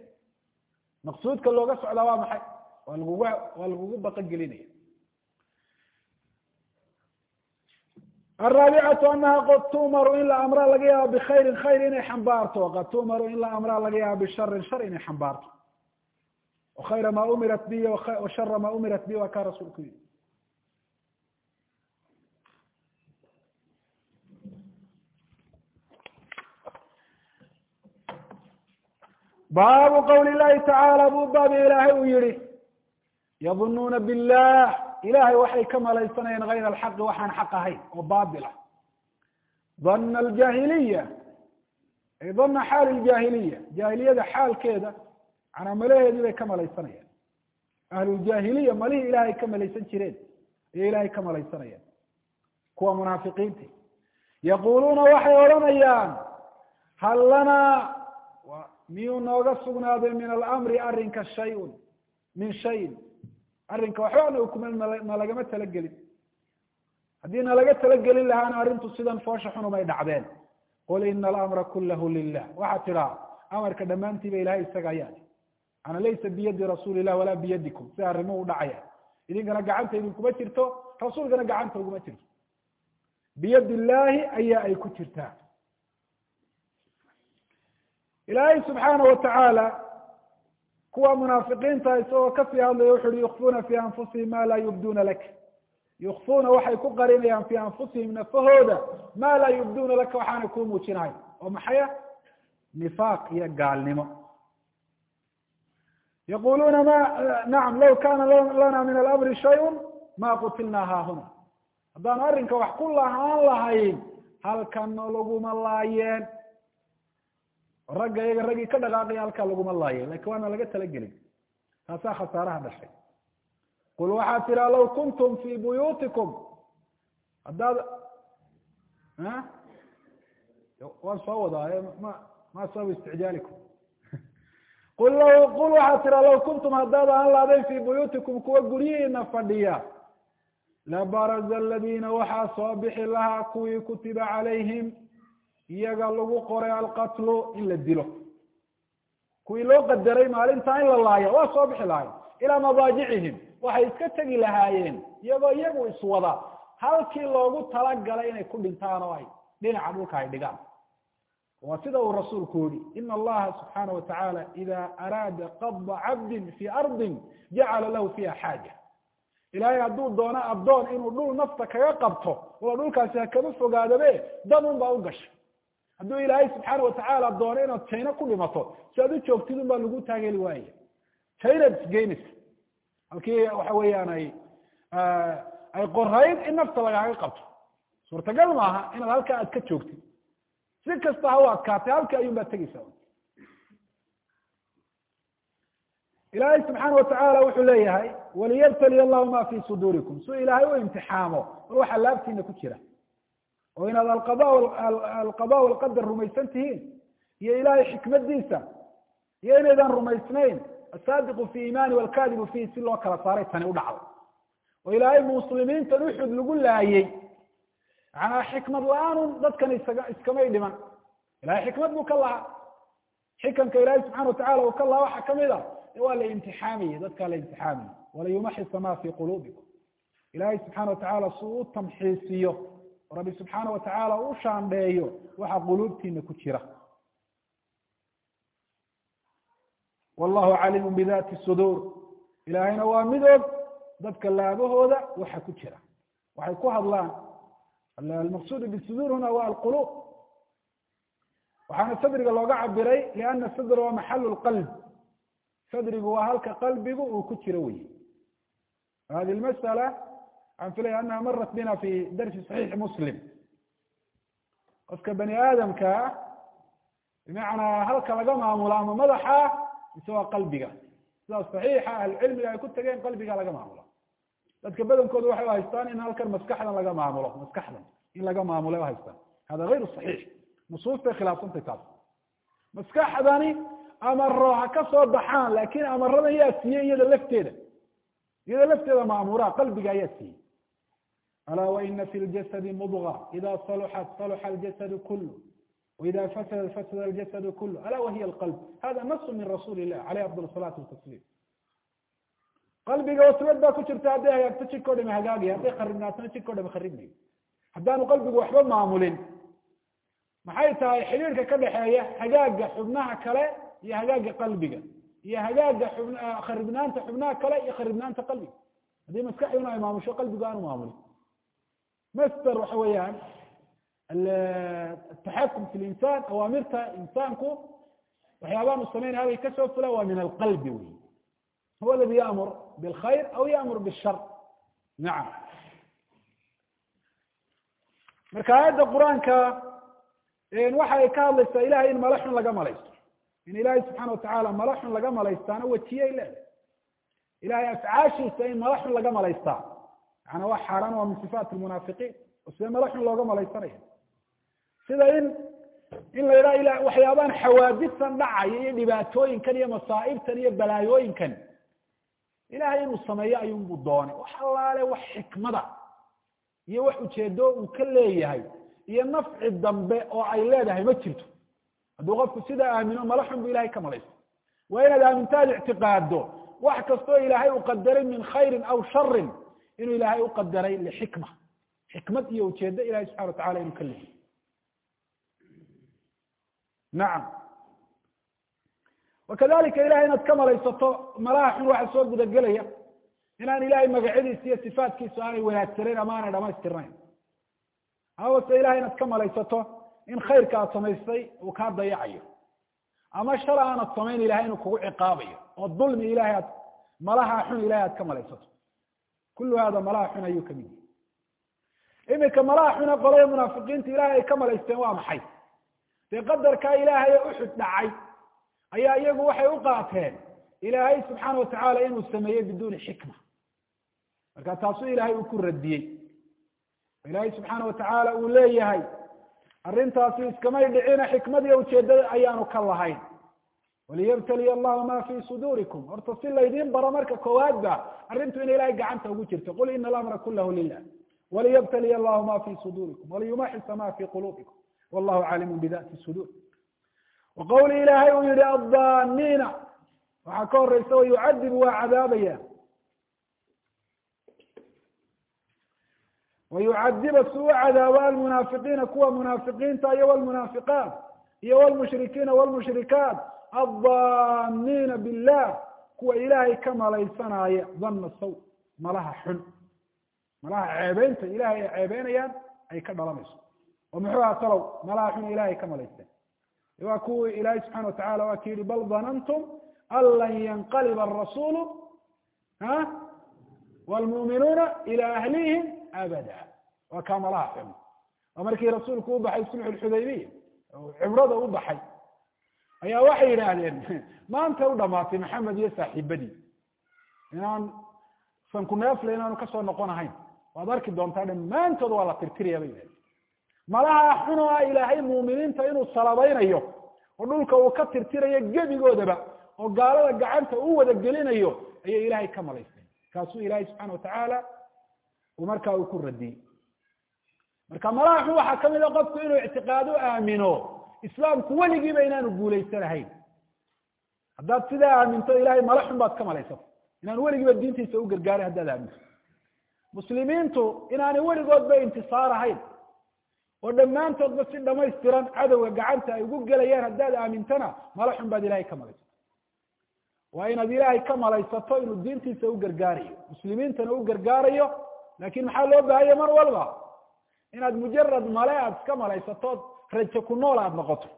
Maqsuudka looga socdaa waa maxay? Waa lagugu waa lagugu baqan gelinaya. Araabicatu anaha qad tu'maru in la amraa laga yaabo bikhayrin khayr inay xambaarto. Qad tu'maru in la amraa laga yaabo bisharin shar inay xambaarto khayra ma umirat bi washara ma umirat bi waa kaa rasuulku yii baabu qawli llahi tacaala buu baabi ilaahay uu yihi yadunuuna billah ilahay waxay ka malaysanayeen hayr alxaqi waxaan xaq ahayn oo baatil ah dana aljaahiliya ay dana xaal ljaahiliya jaahiliyada xaalkeeda manaa malaheedii bay ka malaysanayeen ahluljaahiliya malihii ilahay ka malaysan jireen ayay ilahay ka malaysanayeen kuwa munaafiqiinti yaquluuna waxay odhanayaan hal lanaa miyuu nooga sugnaaday min alamri arrinka shayun min shayin? Arrinka waxba kuma nalagama talagelin. Haddii nalaga talagelin lahaana arrintu sidan foosha xunumay dhacdeen. Qul ina alamra kulahu lilah waxaa tidhaa amarka dhammaantiiba ilahay isaga ayaa ana laysa biyadi rasuuli illah walaa biyadikum. Si arrimuhu dhacaya. Idinkana gacanta idinkuma jirto rasuulkana gacanta uguma jirto. Biyad illaahi ayaa ay ku jirtaa ilaahay subxaana watacaala kuwa munaafiqiinta isagoo ka sii hadlaya wuxu uhi yukfuuna fi anfusihim ma laa yubduna lak. Yukfuuna waxay ku qarinayaan fi anfusihim nafahooda ma laa yubduna laka waxaanay kuu muujinahayn oo maxaya nifaaq iyo gaalnimo yaquluuna ma nacam law kana lana min alamri shayun ma qutilna haahuna haddaanu arrinka wax ku lahaan lahayn halkana laguma laayeen ragga iyaga raggii ka dhaqaaqaya halkaa laguma laayeen laakiin waana laga talagelin taasaa khasaaraha dhashay qul waxaa tiraa law kuntum fi buyuutikum haddaad waan soo wadaa ma ma sabab isticjaalikum qul law qul waxaa tiraa law kuntum haddaad aan laadayn fi buyuutikum kuwa guryihiina fadhiya labaraza aladiina waxaa soo bixi lahaa kuwii kutiba calayhim iyaga lagu qoray alqatlu in la dilo kuwii loo qadaray maalintaa in la laayo waa soo bixi lahayn ilaa madaajicihim waxay iska tegi lahaayeen iyagoo iyagu iswada halkii loogu talagalay inay ku dhintaan oo ay dhinaca dhulka ay dhigaan waa sida uu rasuulku yihi allaha subxaana watacaala ida araada qabda cabdin fi ardin jacala lahu fiha xaaja. Ilaahay hadduu doono addoon inuu dhul nafta kaga qabto wala dhulkaasi ha kama fogaadabe dan un baa u gashay hadduu ilaahay subxaana watacaala doono inaad jayno ku dhimato si aad u joogtid un baa lagu taageli waaya jaynaad isgeynaysa halkii waxa weeyaan ay ay qorayd in nafta lagaaga qabto. Suurtagal maaha inaad halkaa aad ka joogtid si kasta ha u adkaatay halka ayun baad tegeysaa ilaahay subxaana watacaala wuxuu leeyahay waliyabtaliya allahu ma fi suduurikum. Suu ilaahay u imtixaamo bal waxaa laabtiina ku jira. Oo inaad alqada alqada walqadar rumaysan tihiin iyo ilaahay xikmadiisa iyo inaydaan rumaysnayn asaadiqu fi imaani walkadibu fihi si loo kala saaray tani u dhacdo oo ilaahay muslimiintan uxud lagu laayey macanaa xikmad la'aanun dadkan isaga iskamay dhiman. Ilahay xikmad buu ka lahaa. Xikamka ilaahay subxana watacala uu ka lahaa waxaa ka mid a waa la imtixaamaya dadkaa la imtixaamaya walayumaxisa ma fi quluubikum. Ilaahay subxaana watacaala si uu tamxiisiyo. Rabbi subxaana watacaala u shaandheeyo waxa quluubtiina ku jira. Wallahu caliimu bidati suduur. Ilaahayna waa mid og dadka laabahooda waxa ku jira. Waxay ku hadlaan almaqsuud bisuduur huna wa alquluub waxaana sadriga looga cabiray liana sadra waa maxalu lqalb sadrigu waa halka qalbigu uu ku jiro wey hadi lmasala waxaan filaya anaha marat bina fi darsi saxiixi muslim qofka bani aadamkaa bimacnaa halka laga maamulo ama madaxa mise waa qalbiga sidaas saxiixa ahlucilmiga ay ku tageen qalbiga laga maamulo dadka badankooda waxay haystaan in halkan maskaxdan laga maamulo maskaxdan in laga maamulo u haystaan. Hada hayru saxiix. Nusuustay khilaafsantay taas. Maskaxdani amaro ha ka soo baxaan laakiin amaradan yaa siiyey iyada lafteeda. Iyada lafteeda maamuraa qalbiga ayaa siiyey. Alaa waina fi ljasadi mudga ida saluxat saluxa aljasadu kulu waida fasada fasada aljasadu kulu alaa wahiya alqalb hada nasu min rasuuli illah alayh afdal salaatu watasliim qalbiga waslad baa ku jirta hadday hagaagto jidkao dhami hagaagaya hadday kharibnaatona jidkao dhami kharibmayo haddaanu qalbigu waxba maamulin. Maxay tahay xidhiirka ka dhexeeya hagaaga xubnaha kale iyo hagaaga qalbiga? Iyo hagaaga xub kharibnaanta xubnaha kale iyo kharibnaanta qalbiga? Haddii maskaxduna ay maamusho qalbigu aanu maamulin. Master waxa weeyaan ataxakum fi linsan awaamirta insaanku waxyaabahan u sameynaya ka soo fula waa min alqalbi wey huwa aladi yamur bilkhayr aw yamur bishar nacam marka aayadda qur'aanka waxa ay ka hadlaysaa ilahay in mala xun laga malaysto in ilaahay subxaana watacaala mala xun laga malaystaana wejiyay leedahay ilahay afcaashiisa in mala xun laga malaystaa maana waa xaaraan waa min sifaat lmunaafiqiin oo sidee mala xun looga malaysanaya sida in in la yidhaha ila waxyaabaan xawaadistan dhacaya iyo dhibaatooyinkan iyo masaa'ibtan iyo balaayooyinkan ilahay inuu sameeyo ayuunbuu doonay. Wax allaale wax xikmada. Iyo wax ujeedo uu ka leeyahay. Iyo nafci dambe oo ay leedahay ma jirto. Hadduu qofku sidaa aamino mala xun bu ilahay ka malaysa waa inaad aamintaad ictiqaado wax kastoo ilaahay u qadaray min khayrin aw sharin inuu ilaahay uqadaray lixikma. Xikmad iyo ujeedo ilahay subxana watacala inuu ka leeyahay. Nacam wakadalika ilahay inaad ka malaysato malaha xun waxaa soo gudagelaya inaan ilahay magacyadiisa iyo sifaatkiisu aanay wanaagsanayn ama aanay dhamaystirnayn se ilahay inaad ka malaysato in khayrka aad samaystay uu kaa dayacayo ama shala aanad samayn ilahay inuu kugu ciqaabayo oo dulmi ilahay aad malaha xun ilahay aad ka malaysato kullu hada malaha xun ayuu ka mid yahay imika malaha xune qolaya munaafiqiinta ilahay ay ka malaysteen waa maxay dee qadarkaa ilaahay uxud dhacay ayaa iyagu waxay u qaateen ilaahay subxaana watacaala inuu sameeyey biduuni xikma. Marka taasuu ilaahay uu ku radiyey. Ilaahay subxaana watacaala uu leeyahay arrintaasi iskamay dhicina xikmad iyo ujeedada ayaanu ka lahayn. Waliyabtaliya allahu ma fi suduurikum. Horta si laydin baro marka koowaad ba arrintu ina ilahay gacanta ugu jirto. Qul ina alamra kulahu lilah waliyabtaliya allahu ma fi suduurikum. Waliyumaxisa ma fi quluubikum. Wallahu caalimu bidati suduur wa qawli ilaahay uu yihi adaniina waxaa ka horeysa wa yucadibu waa cadaabaya wayucadiba si u cadaabo almunaafiqiina kuwa munaafiqiinta iyo wlmunaafiqaat iyo wlmushrikiina wlmushrikaat adaniina billah kuwa ilaahay ka malaysanaya dana saw malaha xun malaha ceebeynta ilahay ay ceebeynayaan ay ka dhalanayso oo muxuu aha talow malaha xun ilahay ka malaysteen waa kuwii ilaahay subxana watacala waa ki yihi bal danantum an lan yanqaliba arasulu wlmuminuuna ila ahlihim abada. Waa malaha xun waa markii rasuulku u baxay sulxu xudaybiya cumrada u baxay ayaa waxay yidhaahdeen maanta u dhamaatay maxamed iyo saaxiibadii. Inaan sankuneefle inaanu ka soo noqon ahayn waad arki doontaa dhammaantood waa la tirtiraya bay yidhahdeen malaha xun oo ah ilaahay muuminiinta inuu salabeynayo oo dhulka uu ka tirtirayo gebigoodaba oo gaalada gacanta u wada gelinayo ayay ilaahay ka malaysteen kaasuu ilaahay subxana watacaala markaa uu ku radiyey. Marka malaha xun waxaa ka mid a qofku inuu ictiqaado aamino islaamku weligiiba inaanu guulaysanahayn haddaad sidaa aaminto ilahay mala xun baad ka malaysato. Inaanu weligiiba diintiisa u gargaaray haddaad aaminto. Muslimiintu inaanay weligoodba intisaar ahayn oo dhammaantoodba si dhamaystiran cadowga gacanta ay ugu gelayaan haddaad aamintana mala xun baad ilahay ka malaysato. Waa inaad ilaahay ka malaysato inuu diintiisa u gargaarayo muslimiintana u gargaarayo laakiin maxaa loo bahanya mar walba? Inaad mujarad male aad iska malaysatood rajo ku nool aad noqoto.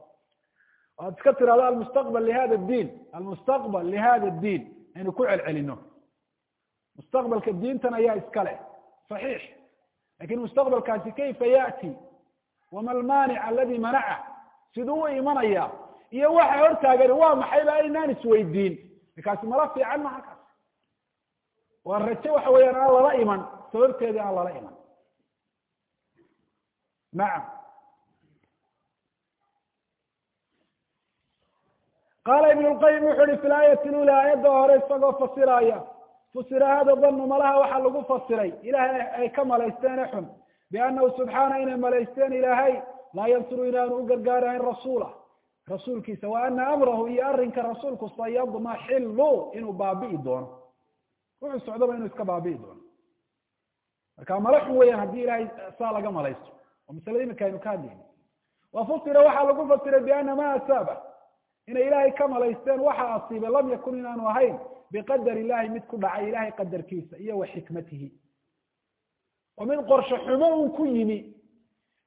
Aad iska tirahdo almustaqbal lihada diin almustaqbal lihada diin aynu ku celcelino. Mustaqbalka diintan ayaa iska leh. Saxiix. Lakin mustaqbalkaasi kayfa yati wama almaanic aladi manaca siduu u imanaya iyo waxa hortaagani waa maxayba aynaan isweydiin markaasi mala fiican maha kaas waa rajo waxa weeyaan aan lala iman sababteedii aan lala iman nacam qaala ibn lqayim wuxu uhi fi laayati lula aayadda hore isagoo fasiraya fusira hada danu malaha waxaa lagu fasiray ilahay ay ka malaysteene xun biannahu subxaana inay malaysteen ilaahay laa yansuru inaanu u gargaarahayn rasuula rasuulkiisa wa ana amrahu iyo arrinka rasuulku sayadmaxilu inuu baabi'i doono wuxuu socdaba inuu iska baabi'i doono marka mala xun weeyaan haddii ilahay saa laga malaysto oo masalada iminka aynu ka hadlayno wa fusira waxaa lagu fasiray biana ma asaaba inay ilaahay ka malaysteen waxa asiiba lam yakun inaanu ahayn biqadar illahi mid ku dhacay ilahay qadarkiisa iyo wa xikmatihi oo mid qorshe xumo uu ku yimi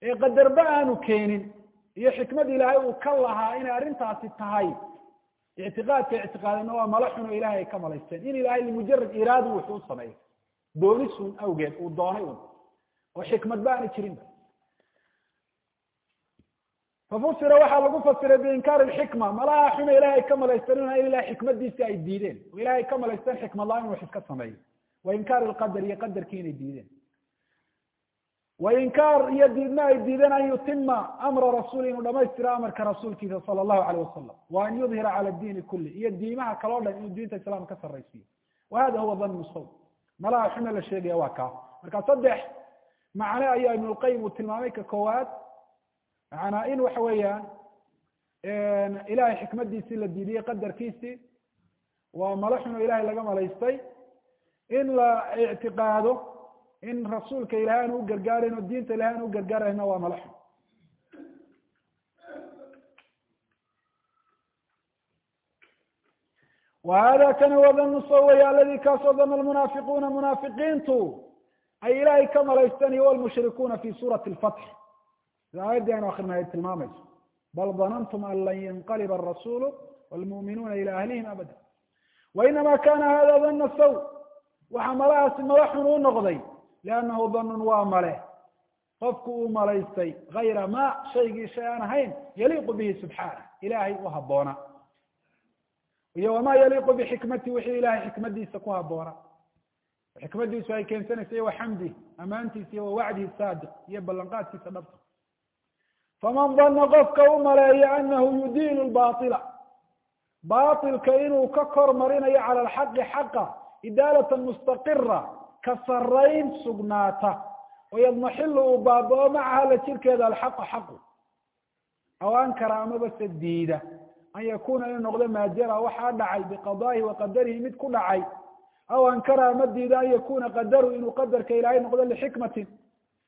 ee qadarba aanu keenin iyo xikmad ilaahay uu ka lahaa inay arrintaasi tahay. Ictiqaadka ictiqaadina waa mala xun oo ilahay ay ka malaysteen in ilahay limujarad iraadi wuxuu u sameeyey doonisun awgeed uu doonay un oo xikmad ba aana jirinba fafusira waxaa lagu fasiray biinkaari lxikma malaha xuna ilahay ka malaysteen in ilahay xikmadiisi ay diideen. Oo ilahay ka malaysteen xikmad in wax iska sameeyo wa inkaari lqadar iyo qadarkii inay diideen wainkaar iyo diidma ay diideen an yutima amra rasuuli inuu dhamaystiro amarka rasuulkiisa sala allahu alayh wasalam wa an yudhira cala diini kuli iyo diimaha kaloo dhan inuu diinta islaamka ka sarraysiiyo wa hada huwa danu saw malaha xuna la sheegaya waa kaa marka saddex macne ayaa ibnulqayim uu tilmaamay ka koowaad macanaa in waxa weeyaan ilahay xikmadiisii la diidiyey qadarkiisii waa mala xuno ilahay laga malaystay in la ictiqaado in rasuulka ilahay aan u gargaarayn oo diinta ilahay aan u gargaarayna waa mala xun wa hada kana wadanu sawaya aladi kaasoo dana lmunaafiquuna munaafiqiintu ay ilahay ka malaysteen walmushrikuuna fi suurati lfatx sida aayaddii aynu akrinay ay tilmaamayso bal danantum an lan yanqaliba arasulu wlmuminuuna ila ahlihim abada wainama kana hada dana saw waxaa malahaasi mala xun noqday liannahu danun waa male qofku uu malaystay hayra ma shaygii shay aan ahayn yaliiqu bihi subxaanah ilahay u haboona iyo wama yaliiqu bixikmati wixii ilahay xikmadiisa ku haboona xikmadiisu ay keensanaysa wa xamdih amaantiisa iyo wa saadiq iyo ballanqaadkiisa dhabta faman dana qofka u maleeyo anahu yudiinu lbaila bailka inuu ka kor marinayo cala alxaqi xaqa idaalatan mustaqira ka sarayn sugnaata. Wayadmaxilu uu baaba-o macaha la jirkeeda alxaqu xaqu. Aw ankara amaba se diida an yakuna inuu noqdo maajara waxaa dhacay biqadaa'ihi wa qadarihi mid ku dhacay. Aw ankara ama diida an yakuna qadaru inuu qadarka ilaahay noqdo lixikmatin.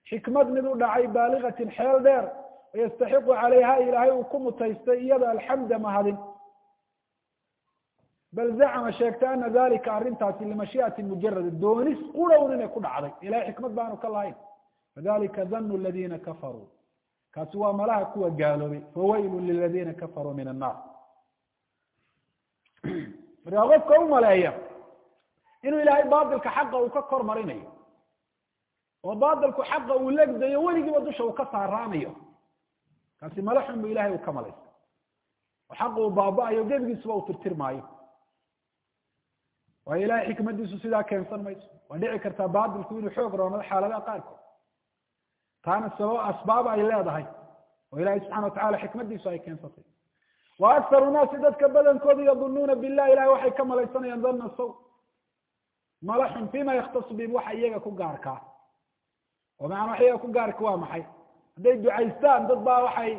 Xikmad mid u dhacay baaligatin xeel dheer. Wayastaxiqu calayha ilaahay uu ku mutaystay iyada alxamda mahadin bal zacma sheegtay ana dalika arrintaasi limashiiati mujarada doonis qurhown inay ku dhacday ilahay xikmad baanu ka lahayn fadalika danu ladina kafaruu kaasi waa malaha kuwa gaaloobay fawaylu liladina kafaruu min annar markaa qofka u maleeya inuu ilaahay batilka xaqa uu ka kor marinayo oo batilku xaqa uu legdayo weligiiba dusha uu ka saaraanayo kaasi mala xun bu ilahay uu ka malaysta oo xaqa uu baaba-ayo gebigiisuba uu tirtirmaayo waayo ilahay xikmadiisu sidaa keensan mayso. Waa dhici kartaa batilku inuu xoog roonado xaaladaha qaarkood taana sabab asbaab ay leedahay. Oo ilahay subxana watacala xikmadiisu ay keensatay. Wa akharu naasi dadka badankooda yadunuuna billahi ilahay waxay ka malaysanayaan dana saw mala xun fima yaktasu bihim waxa iyaga ku gaarkaa oo macana wax iyaga ku gaarka waa maxay? Hadday ducaystaan dad baa waxay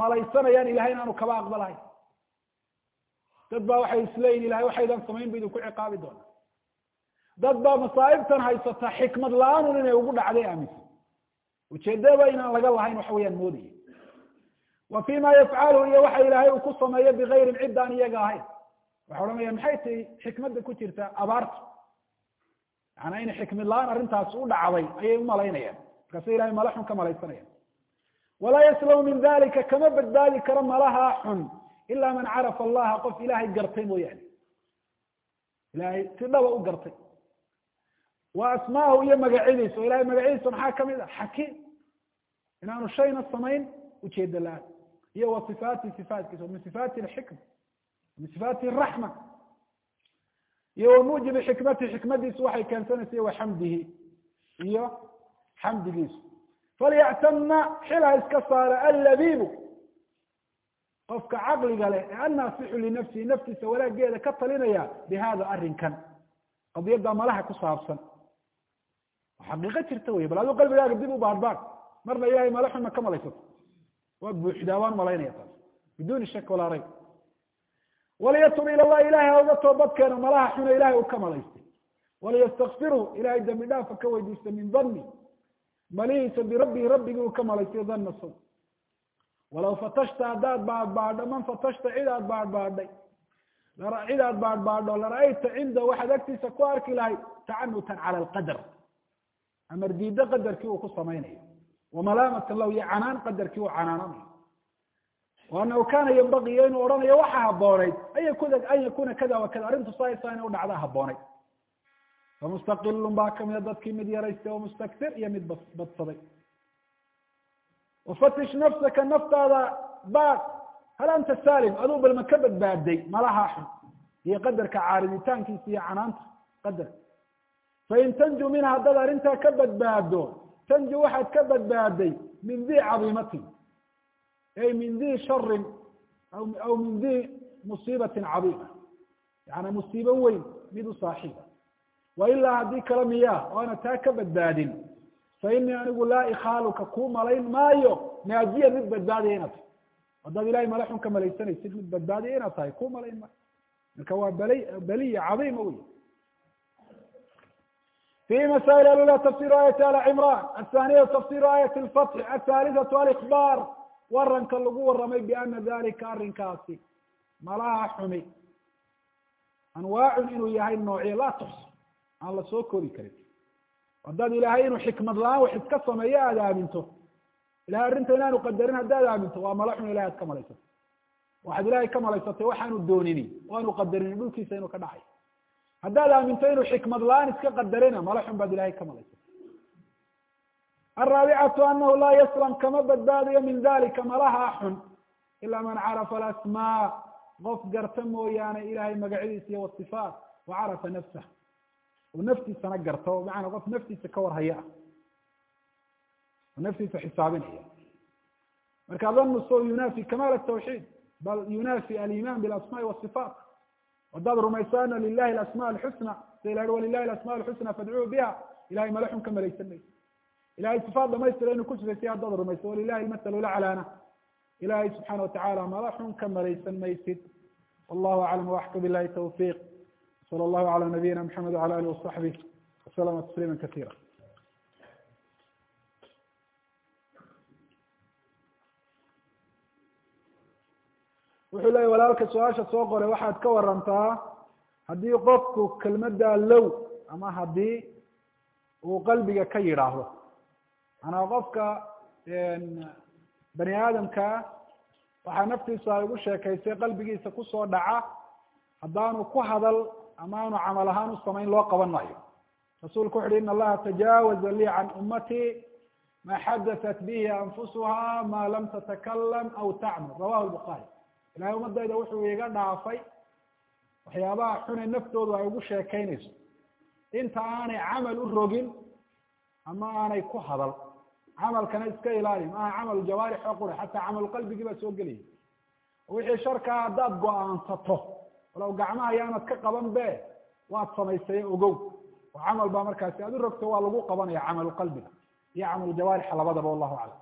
malaysanayaan ilahay inaanu kaba aqbalahay dad baa waxay isleeyihin ilahay waxaydan samayn bu idinku ciqaabi doona dad baa masaa'ibtan haysata xikmad la'aanun inay ugu dhacday aaminsan. Ujeedaba inaan laga lahayn waxa weyaan moodaya wa fi ma yafcalu iyo waxa ilaahay uu ku sameeyo bigayrin ciddaan iyaga ahayn. Waxa odhanaya maxay tahi xikmadda ku jirta abaarta maanaa in xikmad la'aan arrintaas u dhacday ayay umalaynayaan markaasa ilahay mala xun ka malaysanayaan. Walaa yaslamu min dalika kama badbaadi karo malaha xun ila man carafa allaha qof ilahay gartay mooyaane ilahay si dhaba u gartay wa asmaahu iyo magacyadiisa o ilahay magacyadiisa maxaa ka mid a xakiim inaanu shayna samayn ujeeda la'aan iyo wa sifaati sifaatkiisa min sifaati alxikma min sifaati araxma iyo wa mujibi xikmati xikmadiisu waxay keensanaysa wa xamdihi iyo xamdigiisu falyactama xilha iska saara allabibu qofka caqliga leh ee annaasixu linafsihi naftiisa walaageeda ka talinaya bihada arrinkan. Qadiyadda malaha ku saabsan. Xaqiiqo jirta wey bal aduu qalbigaaga dib u baadhbaad marna ilahay mala xunna ka malaysato waa buuxdaa waan malaynaya taas. Biduni shak walaa rayb. Waliyatub ila llah ilahay ha uga toobad keeno malaha xuna ilahay uu ka malaystay. Waliyastakfiruu ilahay dambi dhaafa ka weydiista min dani malihiisa birabbihi rabbigii uu ka malaystay dana saw walaw fatashta haddaad baadhbaadho man fatashta cid aad baadhbaadhay cid aad baadhbaadho lara'ayta cinda waxaad agtiisa ku arki lahayd tacanutan cala alqadar. Amar diiddo qadarkii uu ku samaynayo. Wamalaamatan lahu iyo canaan qadarkii uu canaananayo. Anahu kana yambaqii inuu odhanayo waxa habooneyd an yakuna kada wa kada. Arrintu saasa inay u dhacda habooneyd famustaqilun baa kamida dadkii mid yaraystay oo mustaktir iyo mid badsaday wafatish nafsaka naftaada baad hal anta salim aduu bal ma ka badbaaday malaha xun iyo qadarka caariditaankiisa iyo canaanta qadarka fain tanju minha haddaad arrintaa ka badbaado tanju waxaad ka badbaaday min di cadiimatin ay min di sharin aw min di musiibatin cadiima yani musiibo weyn mid u saaxiiba wa ilaa haddii kale miyaa oo ana taa ka badbaadin fa inii anigu laa ikhaaluka kuu malayn maayo naajiya mid badbaadiya inaad tahay haddaad ilahay mala xun ka malaysanaysid mid badbaadiya inaad tahay kuu malayn maayo marka waa bali beliya cadiima wey في مسائل الأولى تفسير آية آل عمران الثانية تفسير آية الفتح الثالثة الإخبار waranka lagu waramay بأna dalika arinkaasi malaha xumi anwaacun inuu yahay noocyo laa tuxsa aan lasoo koobi karin haddaad ilaahay inuu xikmad la'aan wax iska sameeyo aada aaminto. Ilahay arrinta inaanu qadarin haddaad aaminto waa mala xun ilahay ad ka malaysatay. Waxaad ilahay ka malaysatay waxaanu doonini o aanu qadarin dhulkiisa inuu ka dhacay. Haddaad aaminto inuu xikmad la'aan iska qadarina mala xun baad ilahay ka malaysatay. Araabicatu anahu laa yaslam kama badbaadayo min dalika malaha xun. Ila man carafa alasmaa. Qof garta mooyaane ilahay magacyadiisa iyo wasifaat wa carafa nafsah oo naftiisana garta o macanaa qof naftiisa ka warhaya ah. Oo naftiisa xisaabinaya. Marka danu so yunafi kamal atawxiid bal yunafi aliman bilasmaai wasifaat haddaad rumayso ana lilahi alasma alxusna sa ila walilahi alasma alxusna fadcuu biha ilahay mala xun ka malaysan mayso ilahay sifaat dhamaystira inuu ku sifaysay haddaad rumayso walilahi almathalu laclaana ilahay subxaana watacala mala xun ka malaysan maysid. Wallahu aclam waxka bilahi tawfiq sala allahu cala nabiyina maxamed wala alih wasaxbih waslama tasliima kasiira wuxuu leeyay walaalka su'aasha soo qoray waxaad ka warantaa haddii qofku kelmadda low ama haddii uu qalbiga ka yidhaahdo manaa qofka bani aadamkaa waxaa naftiisu ay ugu sheekaysay qalbigiisa ku soo dhaca haddaanu ku hadal ama aanu camal ahaan u samayn loo qaban maayo. Rasuulku wuxu uhi in allaha tajaawaza lii can ummatii ma xadatat bihi anfusuha ma lam tatakalam aw tacmal rawahu lbukhaari ilahay ummadayda wuxuu iga dhaafay waxyaabaha xune naftoodu ay ugu sheekaynayso. Inta aanay camal u rogin ama aanay ku hadal camalkana iska ilaali maaha camal jawaarix oo qura xataa camal qalbigii baa soo gelaya wixii sharkaa haddaad go'aansato walow gacmaha yaanad ka qaban be waad samaysay ogow. Oo camal baa markaasi aad u rogto waa lagu qabanaya camalu qalbiga iyo camal jawaarixa labadaba wallahu aclam